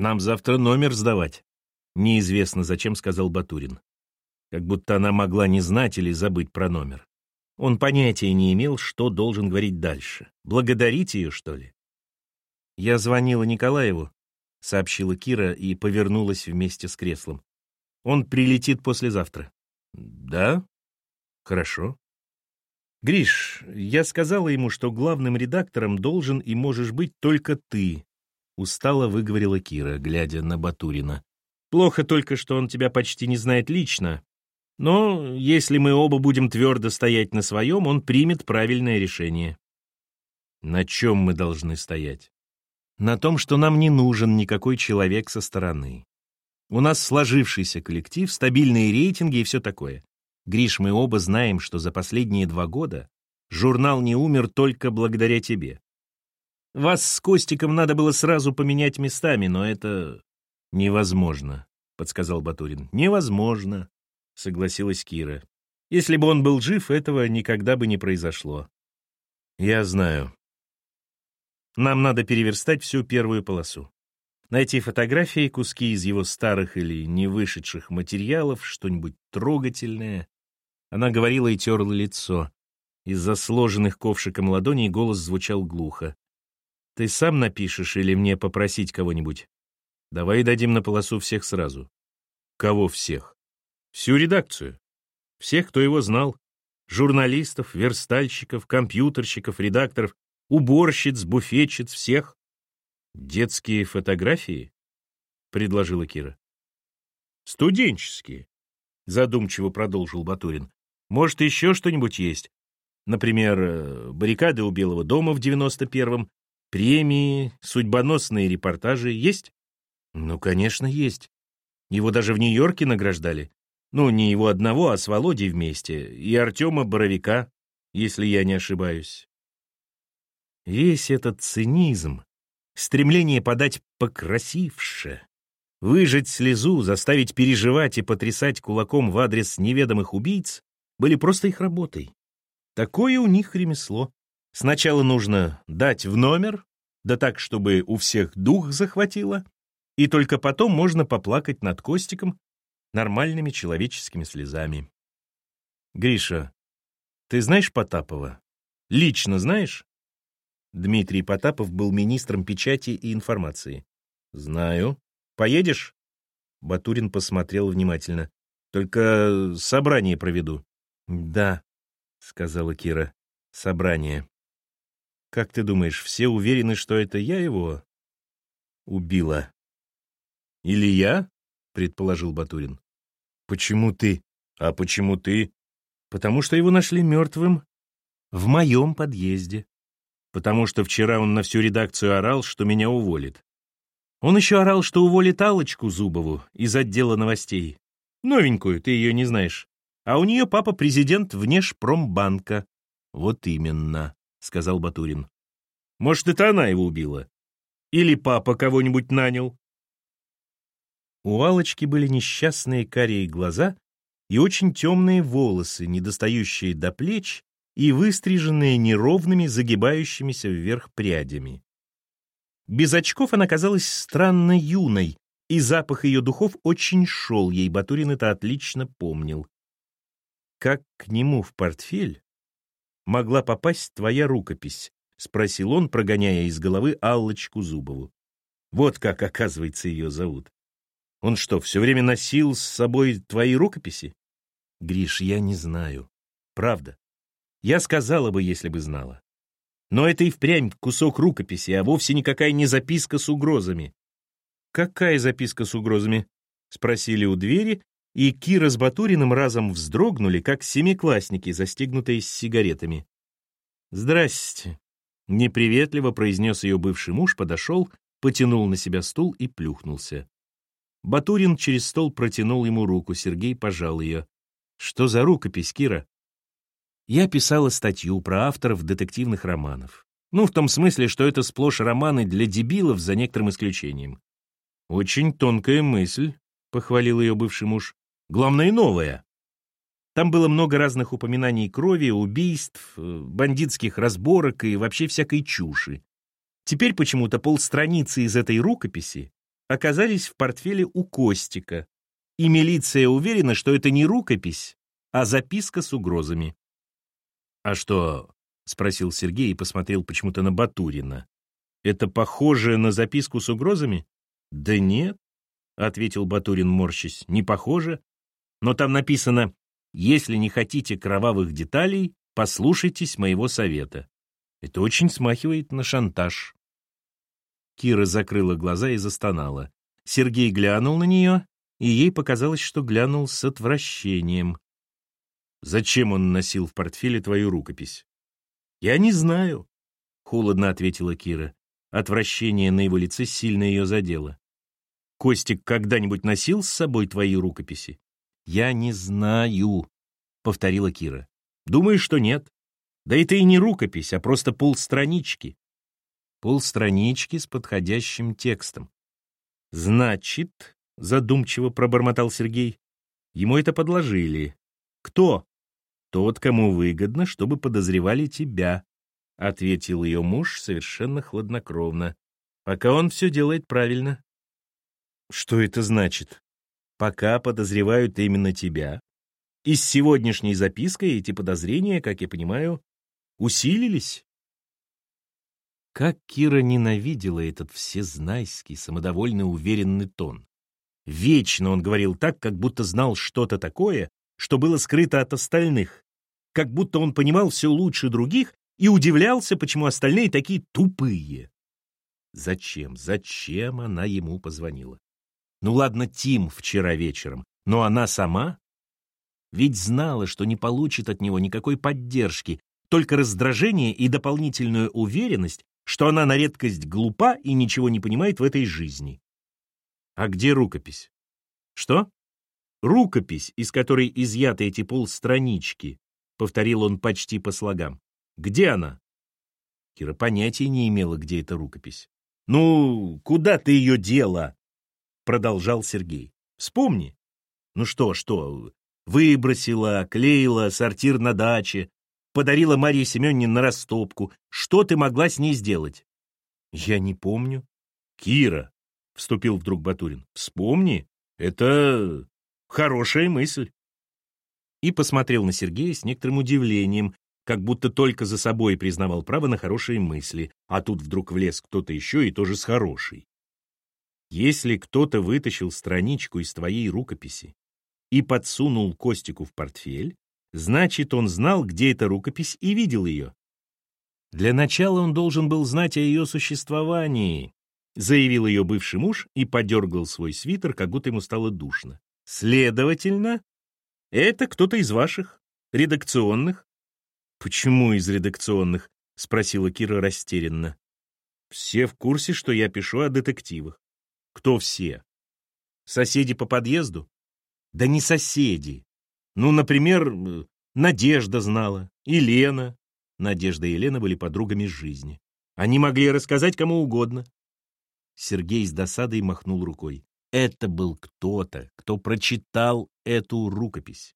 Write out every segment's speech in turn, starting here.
Нам завтра номер сдавать. Неизвестно, зачем сказал Батурин. Как будто она могла не знать или забыть про номер. Он понятия не имел, что должен говорить дальше. Благодарить ее, что ли? Я звонила Николаеву, сообщила Кира и повернулась вместе с креслом. Он прилетит послезавтра. Да? Хорошо. Гриш, я сказала ему, что главным редактором должен и можешь быть только ты, устало выговорила Кира, глядя на Батурина. Плохо только, что он тебя почти не знает лично, но если мы оба будем твердо стоять на своем, он примет правильное решение. На чем мы должны стоять? На том, что нам не нужен никакой человек со стороны. У нас сложившийся коллектив, стабильные рейтинги и все такое. Гриш, мы оба знаем, что за последние два года журнал не умер только благодаря тебе. Вас с Костиком надо было сразу поменять местами, но это невозможно, подсказал Батурин. Невозможно, согласилась Кира. Если бы он был жив, этого никогда бы не произошло. Я знаю. Нам надо переверстать всю первую полосу. Найти фотографии, куски из его старых или не вышедших материалов, что-нибудь трогательное. Она говорила и терла лицо. Из-за сложенных ковшиком ладоней голос звучал глухо. Ты сам напишешь или мне попросить кого-нибудь? Давай дадим на полосу всех сразу. Кого всех? Всю редакцию. Всех, кто его знал. Журналистов, верстальщиков, компьютерщиков, редакторов, уборщиц, буфетчиц, всех. Детские фотографии? Предложила Кира. Студенческие. Задумчиво продолжил Батурин. Может, еще что-нибудь есть? Например, э, баррикады у Белого дома в 91-м, Премии, судьбоносные репортажи есть? Ну, конечно, есть. Его даже в Нью-Йорке награждали. Ну, не его одного, а с Володей вместе. И Артема Боровика, если я не ошибаюсь. Весь этот цинизм, стремление подать покрасивше, выжать слезу, заставить переживать и потрясать кулаком в адрес неведомых убийц были просто их работой. Такое у них ремесло. Сначала нужно дать в номер, да так, чтобы у всех дух захватило, и только потом можно поплакать над Костиком нормальными человеческими слезами. Гриша, ты знаешь Потапова? Лично знаешь? Дмитрий Потапов был министром печати и информации. Знаю. Поедешь? Батурин посмотрел внимательно. Только собрание проведу. Да, сказала Кира. Собрание. Как ты думаешь, все уверены, что это я его убила? Или я? предположил Батурин. Почему ты? А почему ты? Потому что его нашли мертвым в моем подъезде. Потому что вчера он на всю редакцию орал, что меня уволит. Он еще орал, что уволит Аллочку Зубову из отдела новостей. Новенькую, ты ее не знаешь. А у нее папа президент Внешпромбанка. Вот именно. — сказал Батурин. «Может, это она его убила? Или папа кого-нибудь нанял?» У Алочки были несчастные карие глаза и очень темные волосы, недостающие до плеч и выстриженные неровными, загибающимися вверх прядями. Без очков она казалась странно юной, и запах ее духов очень шел ей, Батурин это отлично помнил. Как к нему в портфель могла попасть твоя рукопись?» — спросил он, прогоняя из головы Аллочку Зубову. «Вот как, оказывается, ее зовут. Он что, все время носил с собой твои рукописи?» «Гриш, я не знаю. Правда. Я сказала бы, если бы знала. Но это и впрямь кусок рукописи, а вовсе никакая не записка с угрозами». «Какая записка с угрозами?» — спросили у двери, и Кира с Батуриным разом вздрогнули, как семиклассники, застегнутые с сигаретами. «Здрасте», — неприветливо произнес ее бывший муж, подошел, потянул на себя стул и плюхнулся. Батурин через стол протянул ему руку, Сергей пожал ее. «Что за рукопись, Кира?» Я писала статью про авторов детективных романов. Ну, в том смысле, что это сплошь романы для дебилов, за некоторым исключением. «Очень тонкая мысль», — похвалил ее бывший муж. Главное, новое. Там было много разных упоминаний крови, убийств, э, бандитских разборок и вообще всякой чуши. Теперь почему-то полстраницы из этой рукописи оказались в портфеле у Костика, и милиция уверена, что это не рукопись, а записка с угрозами. «А что?» — спросил Сергей и посмотрел почему-то на Батурина. «Это похоже на записку с угрозами?» «Да нет», — ответил Батурин, морщась, — «не похоже. Но там написано, если не хотите кровавых деталей, послушайтесь моего совета. Это очень смахивает на шантаж». Кира закрыла глаза и застонала. Сергей глянул на нее, и ей показалось, что глянул с отвращением. «Зачем он носил в портфеле твою рукопись?» «Я не знаю», — холодно ответила Кира. Отвращение на его лице сильно ее задело. «Костик когда-нибудь носил с собой твои рукописи?» «Я не знаю», — повторила Кира. «Думаешь, что нет? Да это и не рукопись, а просто полстранички полстранички с подходящим текстом. «Значит», — задумчиво пробормотал Сергей, — «ему это подложили. Кто?» «Тот, кому выгодно, чтобы подозревали тебя», — ответил ее муж совершенно хладнокровно. «Пока он все делает правильно». «Что это значит?» «Пока подозревают именно тебя. И с сегодняшней запиской эти подозрения, как я понимаю, усилились». Как Кира ненавидела этот всезнайский, самодовольный, уверенный тон. Вечно он говорил так, как будто знал что-то такое, что было скрыто от остальных, как будто он понимал все лучше других и удивлялся, почему остальные такие тупые. Зачем, зачем она ему позвонила? Ну ладно, Тим вчера вечером, но она сама? Ведь знала, что не получит от него никакой поддержки, только раздражение и дополнительную уверенность, что она на редкость глупа и ничего не понимает в этой жизни. А где рукопись? Что? Рукопись, из которой изъяты эти полстранички, повторил он почти по слогам. Где она? Кира понятия не имела, где эта рукопись. Ну, куда ты ее дела? Продолжал Сергей. Вспомни. Ну что, что, выбросила, клеила сортир на даче, подарила Марии Семеновне на растопку. Что ты могла с ней сделать? Я не помню. Кира, вступил вдруг Батурин, вспомни, это хорошая мысль. И посмотрел на Сергея с некоторым удивлением, как будто только за собой признавал право на хорошие мысли, а тут вдруг влез кто-то еще и тоже с хорошей. Если кто-то вытащил страничку из твоей рукописи и подсунул Костику в портфель, Значит, он знал, где эта рукопись, и видел ее. Для начала он должен был знать о ее существовании, заявил ее бывший муж и подергал свой свитер, как будто ему стало душно. Следовательно, это кто-то из ваших, редакционных. Почему из редакционных? спросила Кира растерянно. Все в курсе, что я пишу о детективах. Кто все? Соседи по подъезду? Да не соседи, ну, например, Надежда знала, и. Надежда и Лена были подругами жизни. Они могли рассказать кому угодно. Сергей с досадой махнул рукой. Это был кто-то, кто прочитал эту рукопись.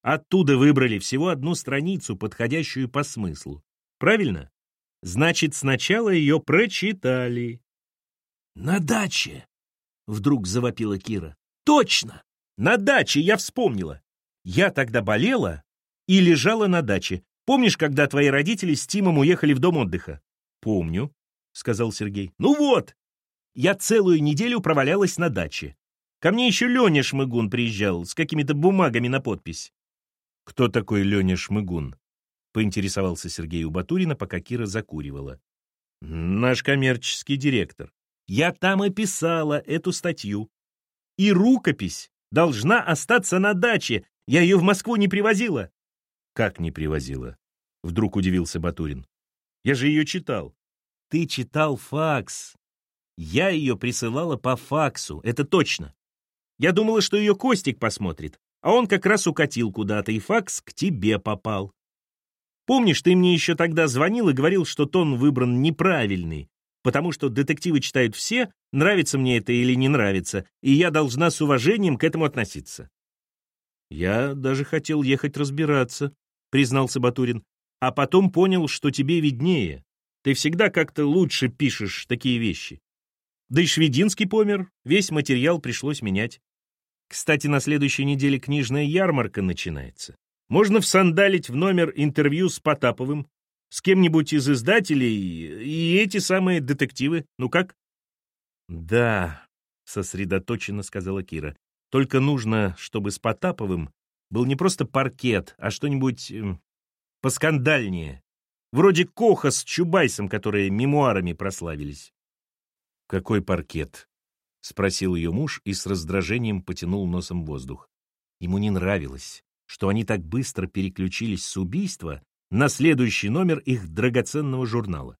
Оттуда выбрали всего одну страницу, подходящую по смыслу. Правильно? Значит, сначала ее прочитали. «На даче!» — вдруг завопила Кира. «Точно! На даче я вспомнила! Я тогда болела и лежала на даче. Помнишь, когда твои родители с Тимом уехали в дом отдыха? Помню, сказал Сергей. Ну вот, я целую неделю провалялась на даче. Ко мне еще Леня Шмыгун приезжал с какими-то бумагами на подпись. Кто такой Леня Шмыгун? Поинтересовался Сергей у Батурина, пока Кира закуривала. Наш коммерческий директор. Я там и писала эту статью. И рукопись должна остаться на даче, я ее в Москву не привозила. Как не привозила? Вдруг удивился Батурин. Я же ее читал. Ты читал факс. Я ее присылала по факсу, это точно. Я думала, что ее Костик посмотрит, а он как раз укатил куда-то, и факс к тебе попал. Помнишь, ты мне еще тогда звонил и говорил, что тон выбран неправильный, потому что детективы читают все, нравится мне это или не нравится, и я должна с уважением к этому относиться. «Я даже хотел ехать разбираться», — признался Батурин. «А потом понял, что тебе виднее. Ты всегда как-то лучше пишешь такие вещи». Да и Швединский помер, весь материал пришлось менять. Кстати, на следующей неделе книжная ярмарка начинается. Можно всандалить в номер интервью с Потаповым, с кем-нибудь из издателей и эти самые детективы. Ну как? Да, сосредоточенно сказала Кира. Только нужно, чтобы с Потаповым был не просто паркет, а что-нибудь э, поскандальнее. Вроде Коха с Чубайсом, которые мемуарами прославились. «Какой паркет?» — спросил ее муж и с раздражением потянул носом воздух. Ему не нравилось, что они так быстро переключились с убийства на следующий номер их драгоценного журнала.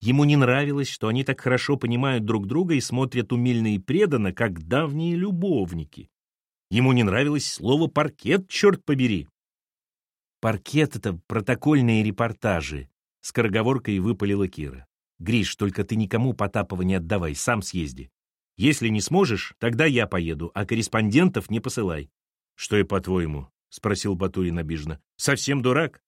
Ему не нравилось, что они так хорошо понимают друг друга и смотрят умильно и преданно, как давние любовники. Ему не нравилось слово «паркет», черт побери. «Паркет» — это протокольные репортажи, — скороговоркой выпалила Кира. «Гриш, только ты никому Потапова не отдавай, сам съезди. Если не сможешь, тогда я поеду, а корреспондентов не посылай». «Что и по-твоему?» — спросил Батурин обиженно. «Совсем дурак?»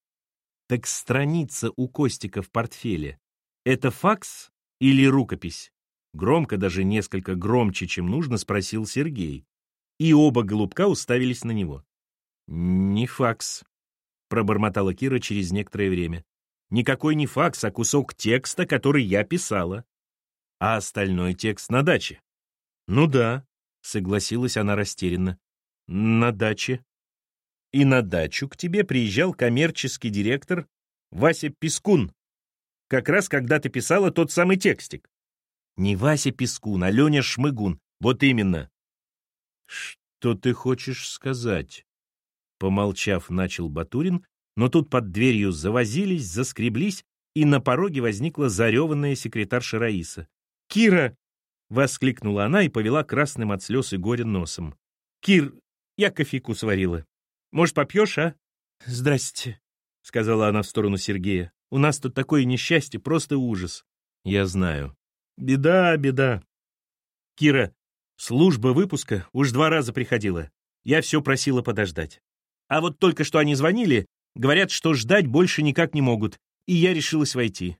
«Так страница у Костика в портфеле. Это факс или рукопись?» Громко, даже несколько громче, чем нужно, спросил Сергей. И оба голубка уставились на него. «Не факс», — пробормотала Кира через некоторое время. Никакой не факс, а кусок текста, который я писала. А остальной текст на даче. Ну да, согласилась она растерянно. На даче. И на дачу к тебе приезжал коммерческий директор Вася Пискун. Как раз когда ты писала тот самый текстик. Не Вася Пискун, а Леня Шмыгун. Вот именно. Что ты хочешь сказать? Помолчав, начал Батурин, но тут под дверью завозились, заскреблись, и на пороге возникла зареванная секретарша Раиса. «Кира!» — воскликнула она и повела красным от слез и горя носом. «Кир, я кофейку сварила. Может, попьешь, а?» «Здрасте», — сказала она в сторону Сергея. «У нас тут такое несчастье, просто ужас». «Я знаю». «Беда, беда». «Кира, служба выпуска уж два раза приходила. Я все просила подождать. А вот только что они звонили, Говорят, что ждать больше никак не могут, и я решилась войти.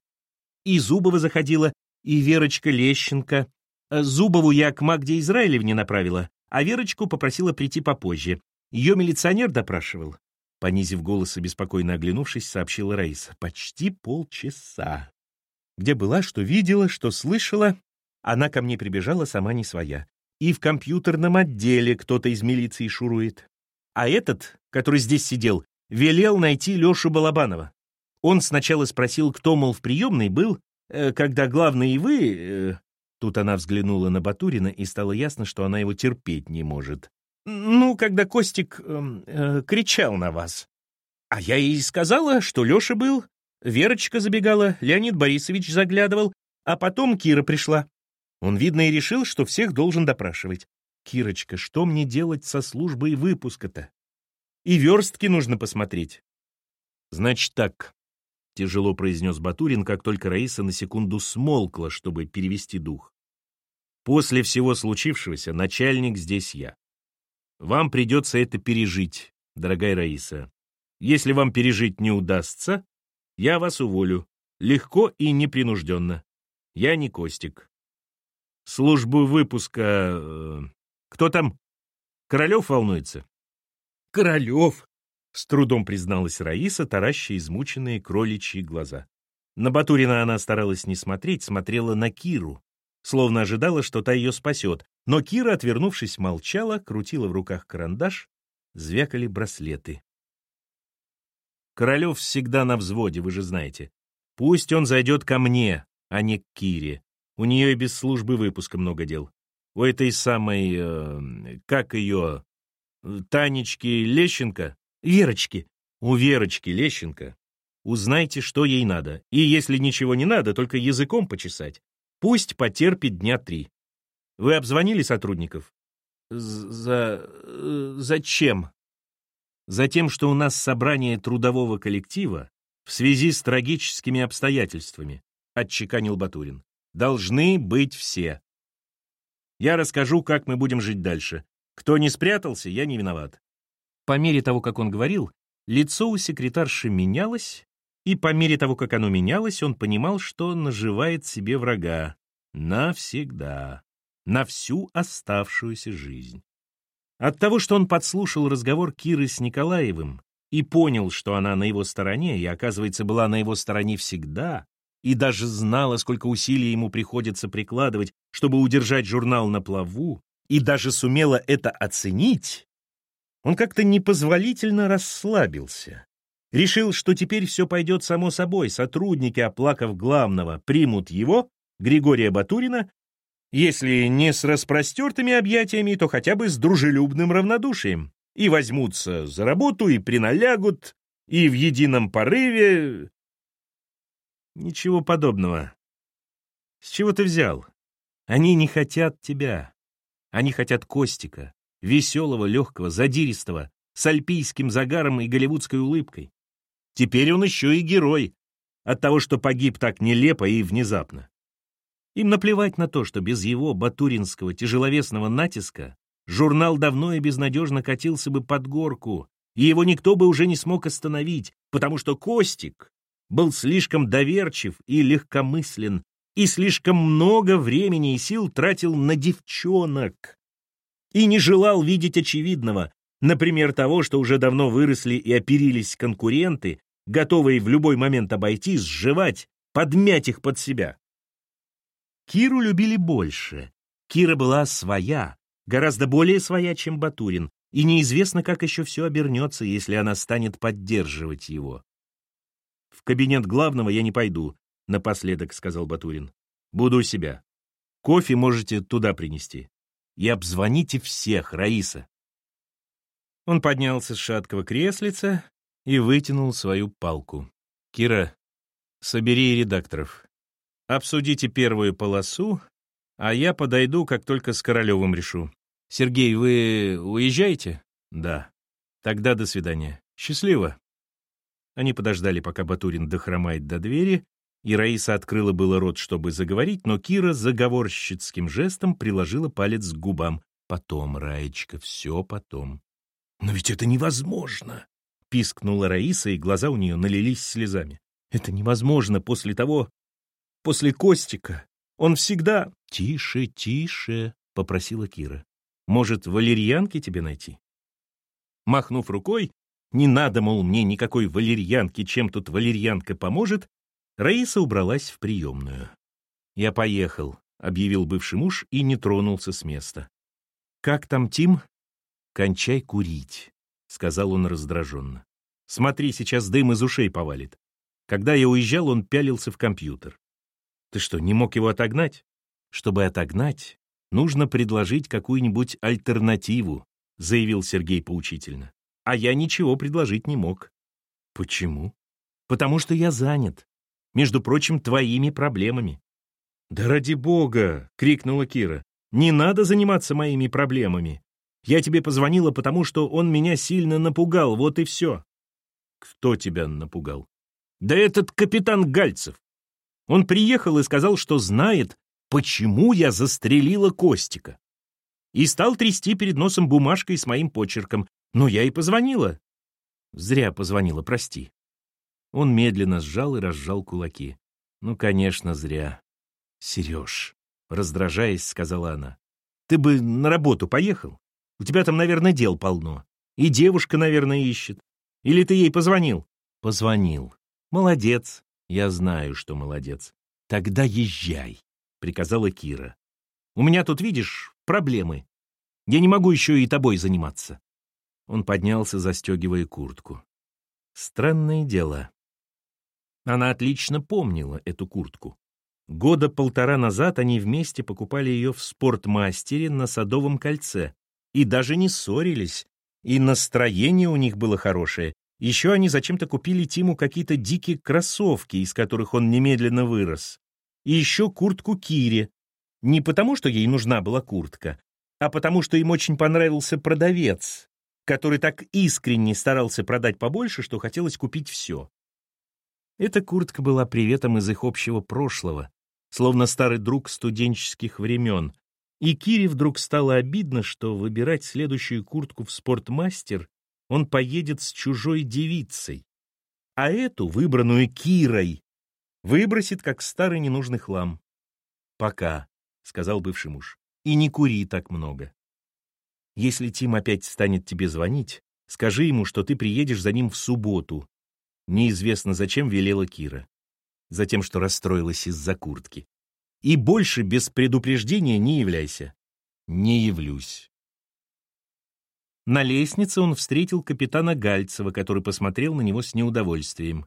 И Зубова заходила, и Верочка Лещенко. Зубову я к Магде Израилевне направила, а Верочку попросила прийти попозже. Ее милиционер допрашивал. Понизив голос и беспокойно оглянувшись, сообщила Раиса. Почти полчаса. Где была, что видела, что слышала, она ко мне прибежала сама не своя. И в компьютерном отделе кто-то из милиции шурует. А этот, который здесь сидел, велел найти Лешу Балабанова. Он сначала спросил, кто, мол, в приемной был, э, когда главный и вы... Э, тут она взглянула на Батурина, и стало ясно, что она его терпеть не может. «Ну, когда Костик э, э, кричал на вас. А я ей сказала, что Леша был, Верочка забегала, Леонид Борисович заглядывал, а потом Кира пришла. Он, видно, и решил, что всех должен допрашивать. «Кирочка, что мне делать со службой выпуска-то? И верстки нужно посмотреть. Значит так, тяжело произнес Батурин, как только Раиса на секунду смолкла, чтобы перевести дух. После всего случившегося начальник здесь я. Вам придется это пережить, дорогая Раиса. Если вам пережить не удастся, я вас уволю. Легко и непринужденно. Я не Костик. Службу выпуска... Э, кто там? Королев волнуется? Королев!» — с трудом призналась Раиса, тараща измученные кроличьи глаза. На Батурина она старалась не смотреть, смотрела на Киру, словно ожидала, что та ее спасет. Но Кира, отвернувшись, молчала, крутила в руках карандаш, звякали браслеты. Королев всегда на взводе, вы же знаете. Пусть он зайдет ко мне, а не к Кире. У нее и без службы выпуска много дел. У этой самой... Э, как ее... Танечки Лещенко, Верочки, у Верочки Лещенко. Узнайте, что ей надо. И если ничего не надо, только языком почесать. Пусть потерпит дня три. Вы обзвонили сотрудников? За... зачем? Затем, что у нас собрание трудового коллектива в связи с трагическими обстоятельствами, отчеканил Батурин. Должны быть все. Я расскажу, как мы будем жить дальше. Кто не спрятался, я не виноват. По мере того, как он говорил, лицо у секретарши менялось, и по мере того, как оно менялось, он понимал, что наживает себе врага. Навсегда. На всю оставшуюся жизнь. От того, что он подслушал разговор Киры с Николаевым и понял, что она на его стороне, и, оказывается, была на его стороне всегда, и даже знала, сколько усилий ему приходится прикладывать, чтобы удержать журнал на плаву, и даже сумела это оценить, он как-то непозволительно расслабился. Решил, что теперь все пойдет само собой, сотрудники, оплакав главного, примут его, Григория Батурина, если не с распростертыми объятиями, то хотя бы с дружелюбным равнодушием, и возьмутся за работу, и приналягут, и в едином порыве... Ничего подобного. С чего ты взял? Они не хотят тебя. Они хотят Костика, веселого, легкого, задиристого, с альпийским загаром и голливудской улыбкой. Теперь он еще и герой от того, что погиб так нелепо и внезапно. Им наплевать на то, что без его батуринского тяжеловесного натиска журнал давно и безнадежно катился бы под горку, и его никто бы уже не смог остановить, потому что Костик был слишком доверчив и легкомыслен, и слишком много времени и сил тратил на девчонок, и не желал видеть очевидного, например, того, что уже давно выросли и оперились конкуренты, готовые в любой момент обойти, сживать, подмять их под себя. Киру любили больше. Кира была своя, гораздо более своя, чем Батурин, и неизвестно, как еще все обернется, если она станет поддерживать его. «В кабинет главного я не пойду», — напоследок сказал Батурин. «Буду у себя. Кофе можете туда принести» и обзвоните всех, Раиса. Он поднялся с шаткого креслица и вытянул свою палку. «Кира, собери редакторов. Обсудите первую полосу, а я подойду, как только с Королевым решу. Сергей, вы уезжаете?» «Да». «Тогда до свидания. Счастливо». Они подождали, пока Батурин дохромает до двери, и Раиса открыла было рот, чтобы заговорить, но Кира заговорщицким жестом приложила палец к губам. «Потом, Раечка, все потом». «Но ведь это невозможно!» — пискнула Раиса, и глаза у нее налились слезами. «Это невозможно после того... после Костика. Он всегда...» «Тише, тише!» — попросила Кира. «Может, валерьянки тебе найти?» Махнув рукой, не надо, мол, мне никакой валерьянки, чем тут валерьянка поможет, Раиса убралась в приемную. «Я поехал», — объявил бывший муж и не тронулся с места. «Как там, Тим?» «Кончай курить», — сказал он раздраженно. «Смотри, сейчас дым из ушей повалит. Когда я уезжал, он пялился в компьютер. Ты что, не мог его отогнать? Чтобы отогнать, нужно предложить какую-нибудь альтернативу», — заявил Сергей поучительно. «А я ничего предложить не мог». «Почему?» «Потому что я занят между прочим, твоими проблемами. «Да ради бога!» — крикнула Кира. «Не надо заниматься моими проблемами. Я тебе позвонила, потому что он меня сильно напугал, вот и все». «Кто тебя напугал?» «Да этот капитан Гальцев. Он приехал и сказал, что знает, почему я застрелила Костика. И стал трясти перед носом бумажкой с моим почерком. Но я и позвонила. Зря позвонила, прости. Он медленно сжал и разжал кулаки. «Ну, конечно, зря». «Сереж», — раздражаясь, сказала она, — «ты бы на работу поехал? У тебя там, наверное, дел полно. И девушка, наверное, ищет. Или ты ей позвонил?» «Позвонил. Молодец. Я знаю, что молодец. Тогда езжай», — приказала Кира. «У меня тут, видишь, проблемы. Я не могу еще и тобой заниматься». Он поднялся, застегивая куртку. Странное дело. Она отлично помнила эту куртку. Года полтора назад они вместе покупали ее в спортмастере на Садовом кольце. И даже не ссорились. И настроение у них было хорошее. Еще они зачем-то купили Тиму какие-то дикие кроссовки, из которых он немедленно вырос. И еще куртку Кире. Не потому, что ей нужна была куртка, а потому, что им очень понравился продавец, который так искренне старался продать побольше, что хотелось купить все. Эта куртка была приветом из их общего прошлого, словно старый друг студенческих времен. И Кире вдруг стало обидно, что выбирать следующую куртку в спортмастер он поедет с чужой девицей. А эту, выбранную Кирой, выбросит как старый ненужный хлам. «Пока», — сказал бывший муж. «И не кури так много. Если Тим опять станет тебе звонить, скажи ему, что ты приедешь за ним в субботу. Неизвестно, зачем велела Кира. Затем, что расстроилась из-за куртки. И больше без предупреждения не являйся. Не явлюсь. На лестнице он встретил капитана Гальцева, который посмотрел на него с неудовольствием.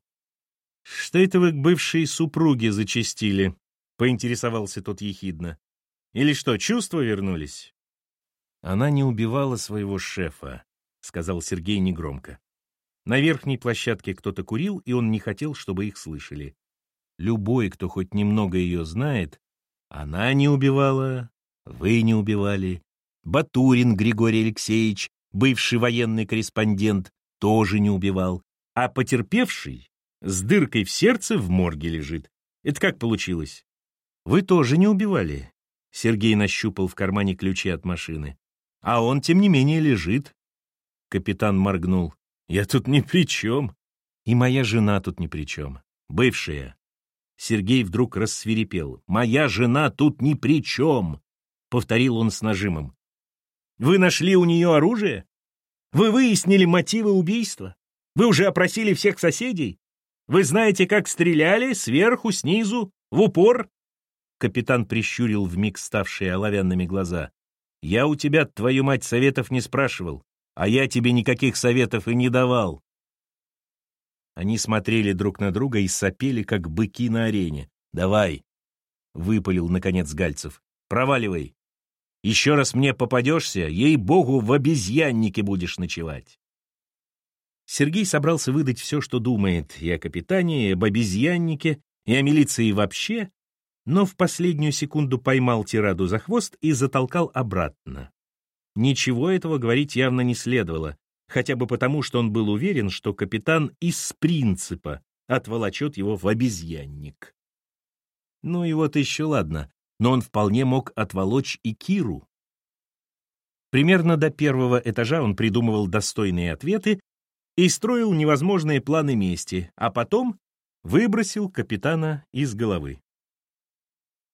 «Что это вы к бывшей супруге зачастили?» — поинтересовался тот ехидно. «Или что, чувства вернулись?» «Она не убивала своего шефа», — сказал Сергей негромко. На верхней площадке кто-то курил, и он не хотел, чтобы их слышали. Любой, кто хоть немного ее знает, она не убивала, вы не убивали, Батурин Григорий Алексеевич бывший военный корреспондент, тоже не убивал, а потерпевший с дыркой в сердце в морге лежит. Это как получилось? Вы тоже не убивали. Сергей нащупал в кармане ключи от машины. А он, тем не менее, лежит. Капитан моргнул. Я тут ни при чем. И моя жена тут ни при чем. Бывшая. Сергей вдруг рассверепел. «Моя жена тут ни при чем!» — повторил он с нажимом. Вы нашли у нее оружие? Вы выяснили мотивы убийства? Вы уже опросили всех соседей? Вы знаете, как стреляли? Сверху, снизу, в упор?» Капитан прищурил вмиг ставшие оловянными глаза. «Я у тебя, твою мать, советов не спрашивал, а я тебе никаких советов и не давал». Они смотрели друг на друга и сопели, как быки на арене. «Давай!» — выпалил, наконец, Гальцев. «Проваливай! Еще раз мне попадешься, ей-богу, в обезьяннике будешь ночевать. Сергей собрался выдать все, что думает и о капитане, и об обезьяннике, и о милиции вообще, но в последнюю секунду поймал тираду за хвост и затолкал обратно. Ничего этого говорить явно не следовало, хотя бы потому, что он был уверен, что капитан из принципа отволочет его в обезьянник. Ну и вот еще ладно, но он вполне мог отволочь и Киру. Примерно до первого этажа он придумывал достойные ответы и строил невозможные планы мести, а потом выбросил капитана из головы.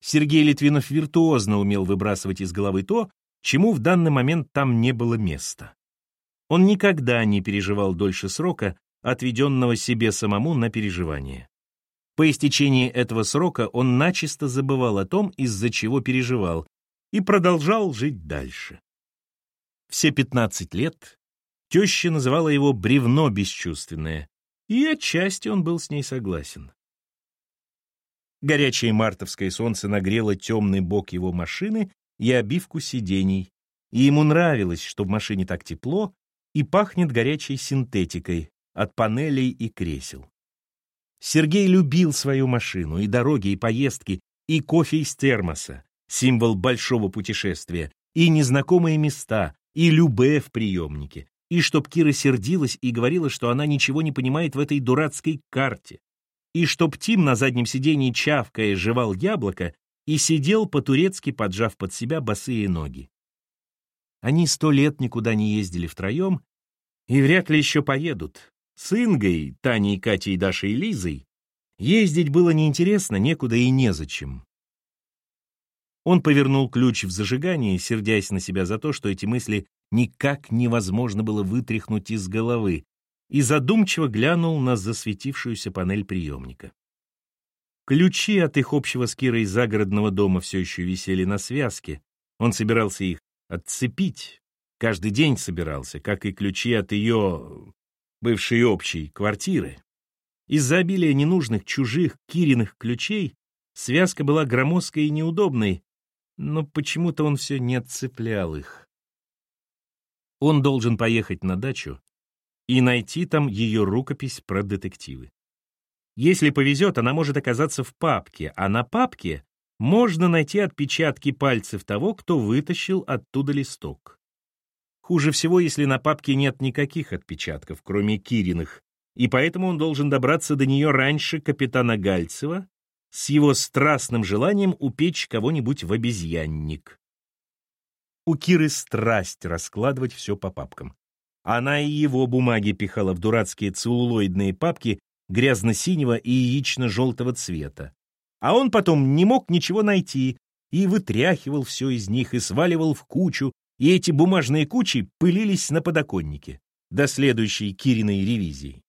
Сергей Литвинов виртуозно умел выбрасывать из головы то, чему в данный момент там не было места. Он никогда не переживал дольше срока, отведенного себе самому на переживание. По истечении этого срока он начисто забывал о том, из-за чего переживал, и продолжал жить дальше. Все 15 лет теща называла его «бревно бесчувственное», и отчасти он был с ней согласен. Горячее мартовское солнце нагрело темный бок его машины и обивку сидений, и ему нравилось, что в машине так тепло и пахнет горячей синтетикой от панелей и кресел. Сергей любил свою машину, и дороги, и поездки, и кофе из термоса, символ большого путешествия, и незнакомые места, и любе в приемнике, и чтоб Кира сердилась и говорила, что она ничего не понимает в этой дурацкой карте, и чтоб Тим на заднем сиденье чавкая жевал яблоко и сидел по-турецки, поджав под себя босые ноги. Они сто лет никуда не ездили втроем и вряд ли еще поедут, с Ингой, Таней, Катей, Дашей и Лизой ездить было неинтересно, некуда и незачем. Он повернул ключ в зажигании, сердясь на себя за то, что эти мысли никак невозможно было вытряхнуть из головы, и задумчиво глянул на засветившуюся панель приемника. Ключи от их общего с Кирой загородного дома все еще висели на связке. Он собирался их отцепить. Каждый день собирался, как и ключи от ее бывшей общей квартиры. Из-за обилия ненужных чужих Кириных ключей связка была громоздкой и неудобной, но почему-то он все не отцеплял их. Он должен поехать на дачу и найти там ее рукопись про детективы. Если повезет, она может оказаться в папке, а на папке можно найти отпечатки пальцев того, кто вытащил оттуда листок. Хуже всего, если на папке нет никаких отпечатков, кроме Кириных, и поэтому он должен добраться до нее раньше капитана Гальцева с его страстным желанием упечь кого-нибудь в обезьянник. У Киры страсть раскладывать все по папкам. Она и его бумаги пихала в дурацкие целлулоидные папки грязно-синего и яично-желтого цвета. А он потом не мог ничего найти, и вытряхивал все из них и сваливал в кучу, и эти бумажные кучи пылились на подоконнике до следующей Кириной ревизии.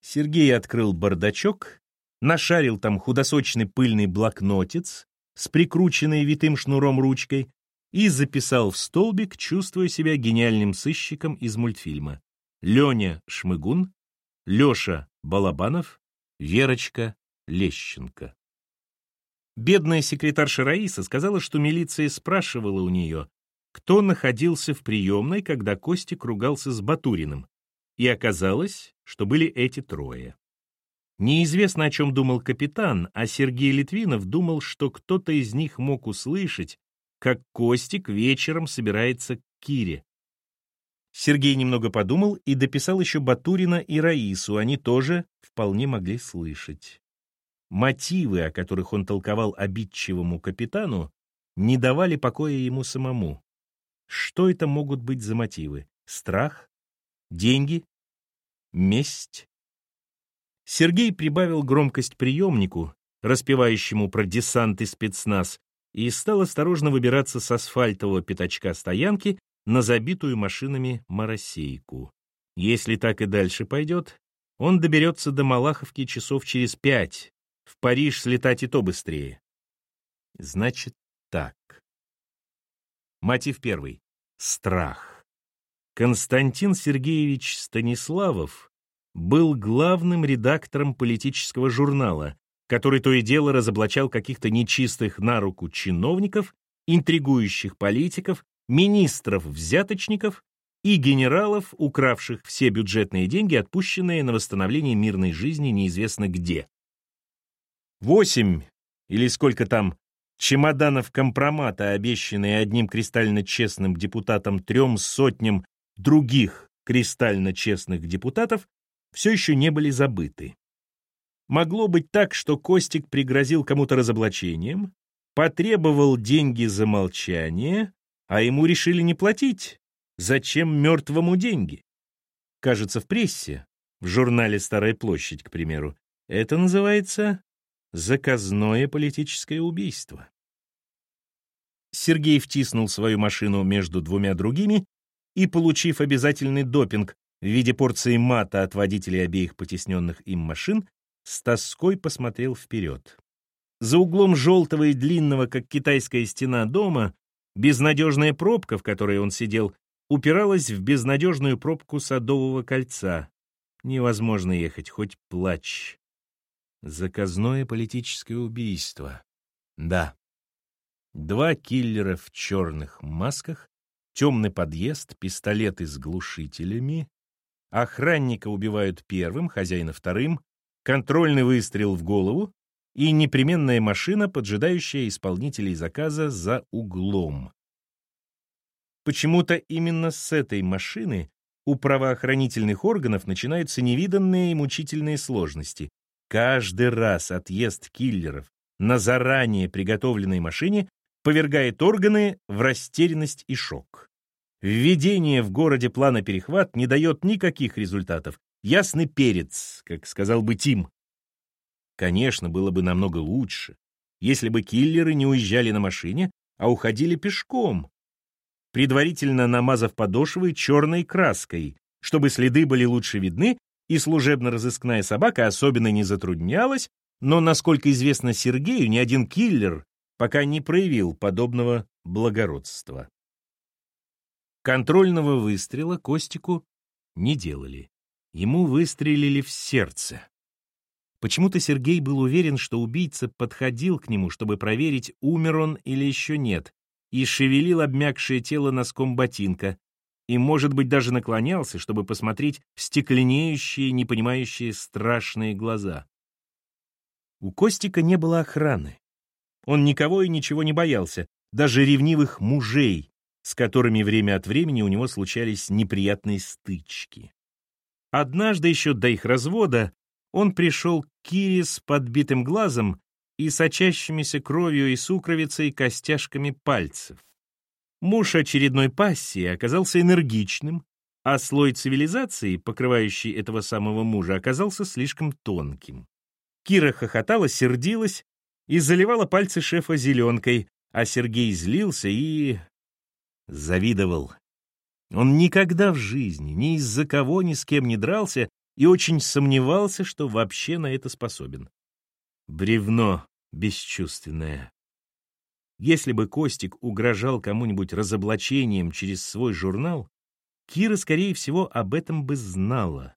Сергей открыл бардачок, нашарил там худосочный пыльный блокнотец с прикрученной витым шнуром ручкой и записал в столбик, чувствуя себя гениальным сыщиком из мультфильма. Леня Шмыгун, Леша Балабанов, Верочка Лещенко. Бедная секретарша Раиса сказала, что милиция спрашивала у нее, кто находился в приемной, когда Костик ругался с Батуриным, и оказалось, что были эти трое. Неизвестно, о чем думал капитан, а Сергей Литвинов думал, что кто-то из них мог услышать, как Костик вечером собирается к Кире. Сергей немного подумал и дописал еще Батурина и Раису, они тоже вполне могли слышать. Мотивы, о которых он толковал обидчивому капитану, не давали покоя ему самому. Что это могут быть за мотивы? Страх? Деньги? Месть? Сергей прибавил громкость приемнику, распевающему про десант и спецназ, и стал осторожно выбираться с асфальтового пятачка стоянки на забитую машинами моросейку. Если так и дальше пойдет, он доберется до Малаховки часов через пять. В Париж слетать и то быстрее. Значит, так. Мотив первый. Страх. Константин Сергеевич Станиславов был главным редактором политического журнала, который то и дело разоблачал каких-то нечистых на руку чиновников, интригующих политиков министров-взяточников и генералов, укравших все бюджетные деньги, отпущенные на восстановление мирной жизни неизвестно где. Восемь, или сколько там, чемоданов компромата, обещанные одним кристально честным депутатом трем сотням других кристально честных депутатов, все еще не были забыты. Могло быть так, что Костик пригрозил кому-то разоблачением, потребовал деньги за молчание, а ему решили не платить. Зачем мертвому деньги? Кажется, в прессе, в журнале «Старая площадь», к примеру, это называется заказное политическое убийство. Сергей втиснул свою машину между двумя другими и, получив обязательный допинг в виде порции мата от водителей обеих потесненных им машин, с тоской посмотрел вперед. За углом желтого и длинного, как китайская стена дома, Безнадежная пробка, в которой он сидел, упиралась в безнадежную пробку Садового кольца. Невозможно ехать, хоть плачь. Заказное политическое убийство. Да. Два киллера в черных масках, темный подъезд, пистолеты с глушителями. Охранника убивают первым, хозяина вторым, контрольный выстрел в голову, и непременная машина, поджидающая исполнителей заказа за углом. Почему-то именно с этой машины у правоохранительных органов начинаются невиданные и мучительные сложности. Каждый раз отъезд киллеров на заранее приготовленной машине повергает органы в растерянность и шок. Введение в городе плана перехват не дает никаких результатов. Ясный перец, как сказал бы Тим. Конечно, было бы намного лучше, если бы киллеры не уезжали на машине, а уходили пешком, предварительно намазав подошвы черной краской, чтобы следы были лучше видны, и служебно-розыскная собака особенно не затруднялась, но, насколько известно Сергею, ни один киллер пока не проявил подобного благородства. Контрольного выстрела Костику не делали. Ему выстрелили в сердце. Почему-то Сергей был уверен, что убийца подходил к нему, чтобы проверить, умер он или еще нет, и шевелил обмякшее тело носком ботинка, и, может быть, даже наклонялся, чтобы посмотреть в стекленеющие, не понимающие страшные глаза. У Костика не было охраны. Он никого и ничего не боялся, даже ревнивых мужей, с которыми время от времени у него случались неприятные стычки. Однажды еще до их развода он пришел к Кире с подбитым глазом и сочащимися кровью и сукровицей костяшками пальцев. Муж очередной пассии оказался энергичным, а слой цивилизации, покрывающий этого самого мужа, оказался слишком тонким. Кира хохотала, сердилась и заливала пальцы шефа зеленкой, а Сергей злился и... завидовал. Он никогда в жизни ни из-за кого ни с кем не дрался и очень сомневался, что вообще на это способен. Бревно бесчувственное. Если бы Костик угрожал кому-нибудь разоблачением через свой журнал, Кира, скорее всего, об этом бы знала.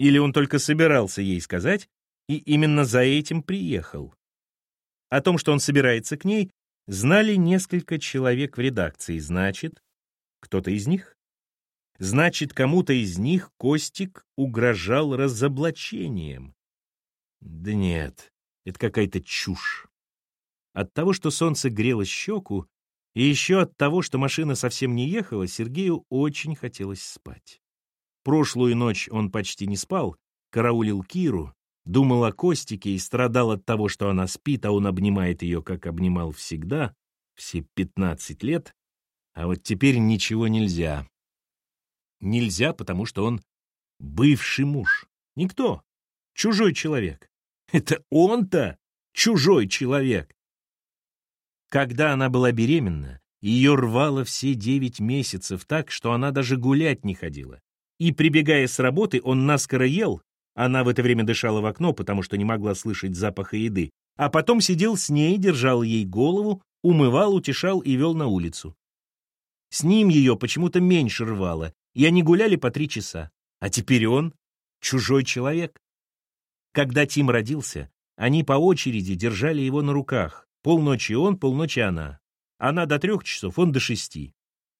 Или он только собирался ей сказать, и именно за этим приехал. О том, что он собирается к ней, знали несколько человек в редакции, значит, кто-то из них? Значит, кому-то из них Костик угрожал разоблачением. Да нет, это какая-то чушь. От того, что солнце грело щеку, и еще от того, что машина совсем не ехала, Сергею очень хотелось спать. Прошлую ночь он почти не спал, караулил Киру, думал о Костике и страдал от того, что она спит, а он обнимает ее, как обнимал всегда, все пятнадцать лет, а вот теперь ничего нельзя. Нельзя, потому что он бывший муж. Никто. Чужой человек. Это он-то чужой человек. Когда она была беременна, ее рвало все девять месяцев так, что она даже гулять не ходила. И, прибегая с работы, он наскоро ел, она в это время дышала в окно, потому что не могла слышать запаха еды, а потом сидел с ней, держал ей голову, умывал, утешал и вел на улицу. С ним ее почему-то меньше рвало, и они гуляли по три часа. А теперь он — чужой человек. Когда Тим родился, они по очереди держали его на руках. Полночи он, полночи она. Она до трех часов, он до шести.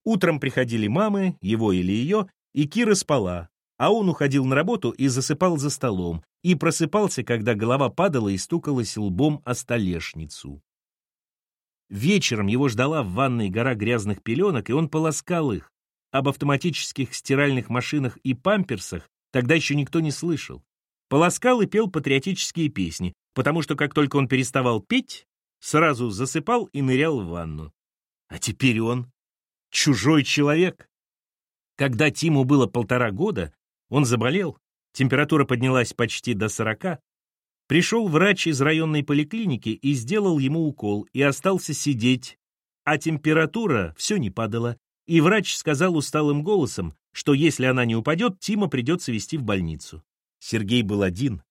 Утром приходили мамы, его или ее, и Кира спала, а он уходил на работу и засыпал за столом, и просыпался, когда голова падала и стукалась лбом о столешницу. Вечером его ждала в ванной гора грязных пеленок, и он полоскал их. Об автоматических стиральных машинах и памперсах тогда еще никто не слышал. Полоскал и пел патриотические песни, потому что как только он переставал петь, сразу засыпал и нырял в ванну. А теперь он чужой человек. Когда Тиму было полтора года, он заболел, температура поднялась почти до сорока. Пришел врач из районной поликлиники и сделал ему укол, и остался сидеть. А температура все не падала, и врач сказал усталым голосом, что если она не упадет, Тима придется везти в больницу. Сергей был один.